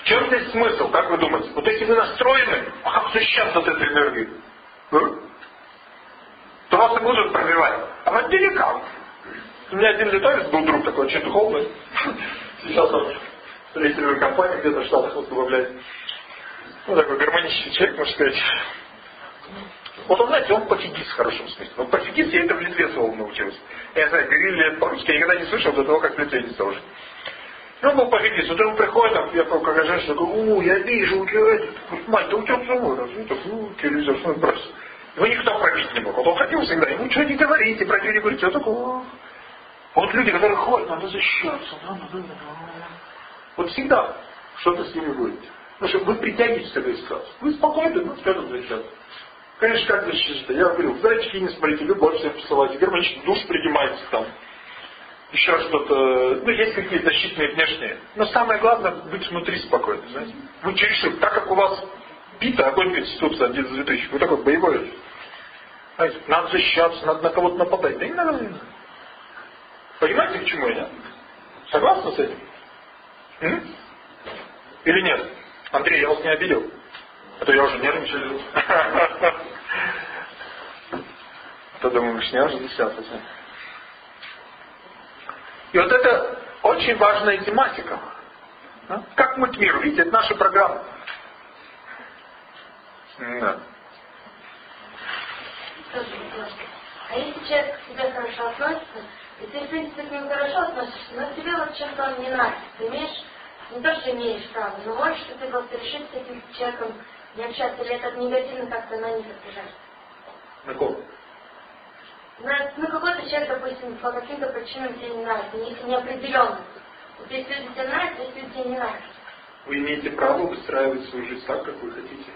Чем здесь смысл, как вы думаете? Вот если вы настроены, а как защищаться от этой энергии? А? То вас и будут пробивать. А вот деликат. У меня один летовец был друг такой, очень духовный. Сейчас он в строительной компании где-то в Штатах возглавляет. Ну, такой гармонический человек, можно сказать. Вот он, знаете, он пофигист в хорошем смысле. Вот пофигист, я это в Литве словом научился. Я знаю, говорили по-русски, я никогда не слышал до того, как в Литве не стал Ну, он был пофигист. Вот он приходит, там, я как женщина, такой, о, я вижу, у тебя это, мать, да у тебя самой, разве так, ну, телевизор, ну, брось. Его никто пробить не мог. Он ходил всегда, ему что не говорите, про не говорите, он такой. Вот люди, которые ходят, надо защищаться, да, надо, надо. Вот всегда что-то с ними будет. Потому что вы притягиваете к этой ситуации. Вы спокойны, ну, скажем, защищаться. Конечно, как защищаться? Я говорил, в зайчики не смотрите, любовь всем посылайте, гармонично душ принимайте там. Еще что-то, ну, есть какие-то защитные внешние. Но самое главное, быть внутри спокойным, знаете. Вы чересчур, так как у вас пита, огонь конституция, один из 2000, вы такой боевой. Знаете, надо защищаться, надо на кого-то нападать. Да не надо, не надо. Понимаете, к чему я? Согласны с этим? М? Или нет? Андрей, я вас не обидел? А то я уже нервничаю. А то думаю, что я уже десятый. И вот это очень важная тематика. А? Как мы к миру? Это наша программа. Да. А если человек к тебе хорошо относится, и ты, в принципе, к нему хорошо относишься, но тебе вот чем-то он не нравится, ты имеешь, не то, что имеешь право, но можешь что ты просто решить с этим человеком не общаться, или это негативно как-то на них отражается. На ком? На- Ну, какой-то человек, допустим, по каким-то причинам тебе не нравится, не, неопределенно. Вот есть люди тебе нравятся, есть люди тебе не нравятся. Вы имеете право выстраивать свою жизнь так, как вы хотите.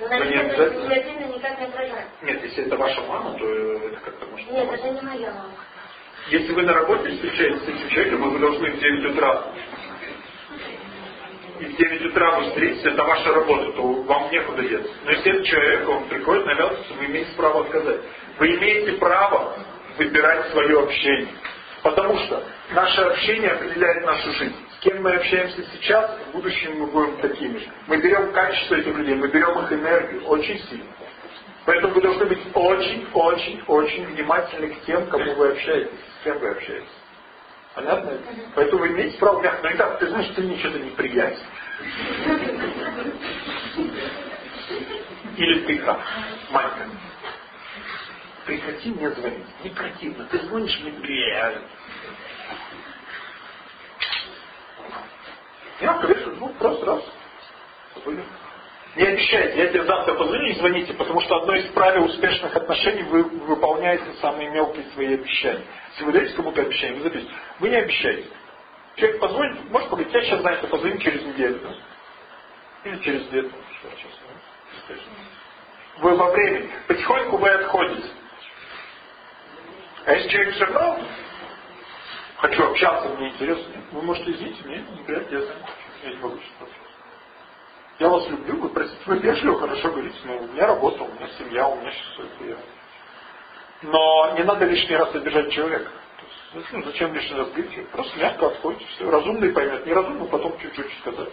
Но на них не это негативно никак не отражается. Нет, если это ваша мама, то это как-то может Нет, помочь. это не моя мама. Если вы на работе встречаетесь с этим человеком, вы должны в 9 утра и в 9 утра вы встретитесь, это ваша работа, то вам некуда деться. Но если этот человек, он приходит, навязывается, вы имеете право отказать. Вы имеете право выбирать свое общение. Потому что наше общение определяет нашу жизнь. С кем мы общаемся сейчас, в будущем мы будем такими же. Мы берем качество этих людей, мы берем их энергию очень сильно. Поэтому вы должны быть очень-очень-очень внимательны к тем, кому вы общаетесь, с кем вы общаетесь. Понятно? это? Поэтому вы имеете право мягко, но не так, ты знаешь, ты мне что-то неприятен. Или ты как, Манька. Прекрати мне звонить. Не противно. Ты звонишь мне, блядь. Мягко говоришь, ну просто раз. Забыли. Не обещайте, я тебе завтра позвоню и звоните, потому что одно из правил успешных отношений вы выполняете самые мелкие свои обещания. Если вы даете кому-то обещание, вы запишите. Вы не обещаете. Человек позвонит, может поговорить, я сейчас занят, позвоним через неделю. Или через две. там, что сейчас, да? Вы во времени. Потихоньку вы отходите. А если человек все равно хочу общаться, мне интересно, вы можете извините, мне неприятно, я занят. Я не могу сейчас общаться. Я вас люблю, вы простите, вы вежливо, хорошо говорите, но у меня работа, у меня семья, у меня сейчас это я. Но не надо лишний раз обижать человека. Ну, зачем лишний раз говорить? Просто мягко отходите, все. Разумный поймет, неразумный потом чуть-чуть сказать.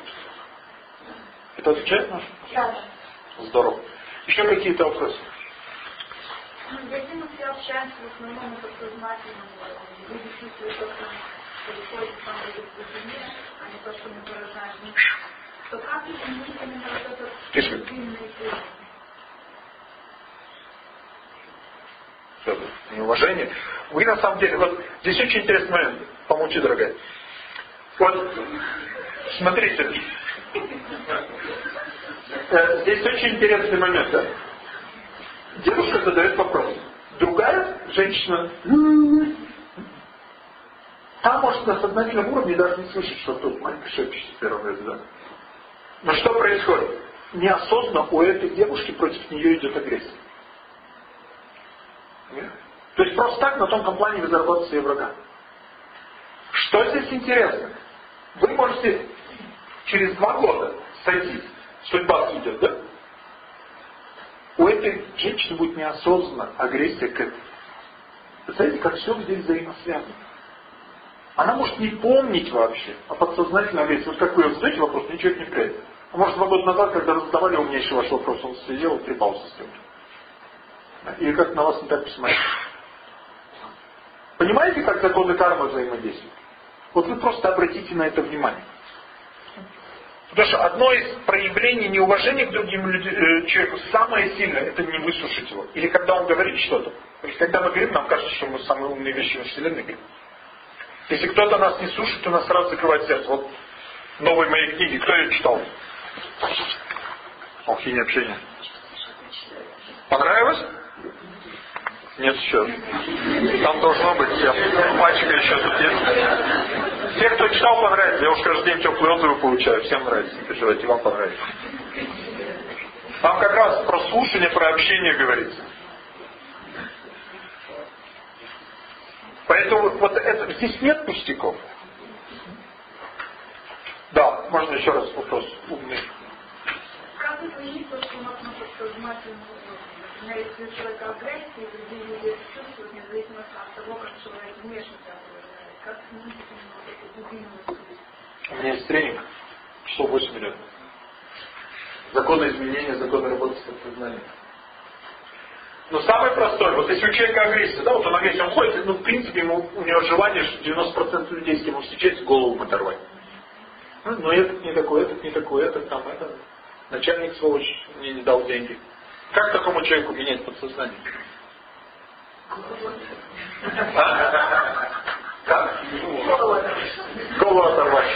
Это отвечает наш? Да. Здорово. Еще какие-то вопросы? Ну, если мы все общаемся в основном на подсознательном уровне, люди чувствуют то, что происходит в самой глубине, а не то, что мы выражаем, то как изменить именно вот этот глубинный уровень? неуважение. Вы на самом деле, вот здесь очень интересный момент, помолчи, дорогая. Вот, смотрите, э, здесь очень интересный момент, да? Девушка задает вопрос. Другая женщина, та может на сознательном уровне даже не слышать, что тут маленький шепчется первый раз, да? Но что происходит? Неосознанно у этой девушки против нее идет агрессия. То есть просто так на тонком плане вы заработаете себе врага. Что здесь интересно? Вы можете через два года сойти. Судьба идет, да? У этой женщины будет неосознанно агрессия к этому. Представляете, как все здесь взаимосвязано. Она может не помнить вообще, а подсознательно агрессия. Вот как вы задаете вопрос, ничего не придет. А может, два года назад, когда задавали умнейший ваш вопрос, он сидел и трепался с кем-то. Или как на вас не так посмотреть. Понимаете, как законы кармы взаимодействуют? Вот вы просто обратите на это внимание. Потому что одно из проявлений неуважения к другим людям, э, человеку самое сильное, это не выслушать его. Или когда он говорит что-то. То есть когда мы говорим, нам кажется, что мы самые умные вещи во Вселенной говорим. Если кто-то нас не слушает, то нас сразу закрывает сердце. Вот новой моей книги, кто ее читал? Алхимия общения. Понравилось? Нет еще. Там должно быть. Я, пачка еще тут есть. Все, кто читал, понравится. Я уж каждый день теплые отзывы получаю. Всем нравится. Переживайте, вам понравится. Там как раз про слушание, про общение говорится. Поэтому вот это, здесь нет пустяков. Да, можно еще раз вопрос умный. Как изменить то, что у нас Например, если у человека агрессия, люди чувствуют, независимо от того, как человек внешне себя проявляет. Как изменить вот эти глубинные У меня есть тренинг, часов 8 минут. Законы изменения, законы работы с подсознанием. Но самое простое, вот если у человека агрессия, да, вот он агрессия, он ходит, ну, в принципе, ему, у него желание, что 90% людей, с кем он встречается, голову оторвать. Ну, но этот не такой, этот не такой, этот там, это. Начальник сволочь мне не дал деньги. Как такому человеку менять подсознание? Как? Голову оторвать.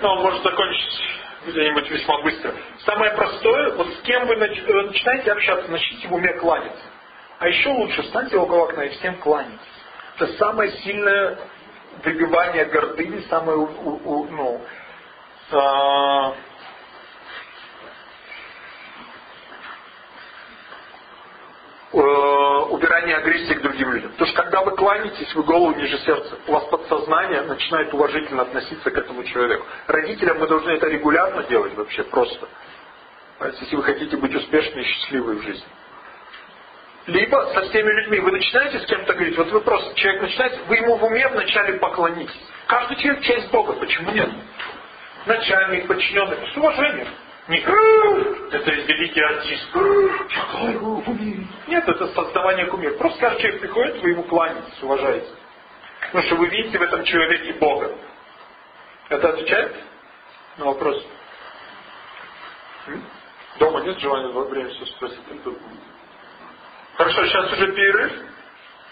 Ну, он может закончить где-нибудь весьма быстро. Самое простое, вот с кем вы э, начинаете общаться, начните в уме кланяться. А еще лучше, встаньте около окна и всем кланяйтесь. Это самое сильное выбивание гордыни, самое ну, а, э, убирание агрессии к другим людям. Потому что когда вы кланяетесь, вы голову ниже сердца, у вас подсознание начинает уважительно относиться к этому человеку. Родителям мы должны это регулярно делать вообще просто. Если вы хотите быть успешны и счастливы в жизни. Либо со всеми людьми вы начинаете с кем-то говорить, вот вы просто, человек начинает, вы ему в уме вначале поклонитесь. Каждый человек часть Бога, почему нет? начальник, подчиненный, с уважением. Не это великий артист. Нет, это создавание кумира. Просто каждый человек приходит, вы ему кланяетесь, уважаете. Потому что вы видите в этом человеке Бога. Это отвечает на вопрос? Дома нет желания во время все спросить? Хорошо, сейчас уже перерыв.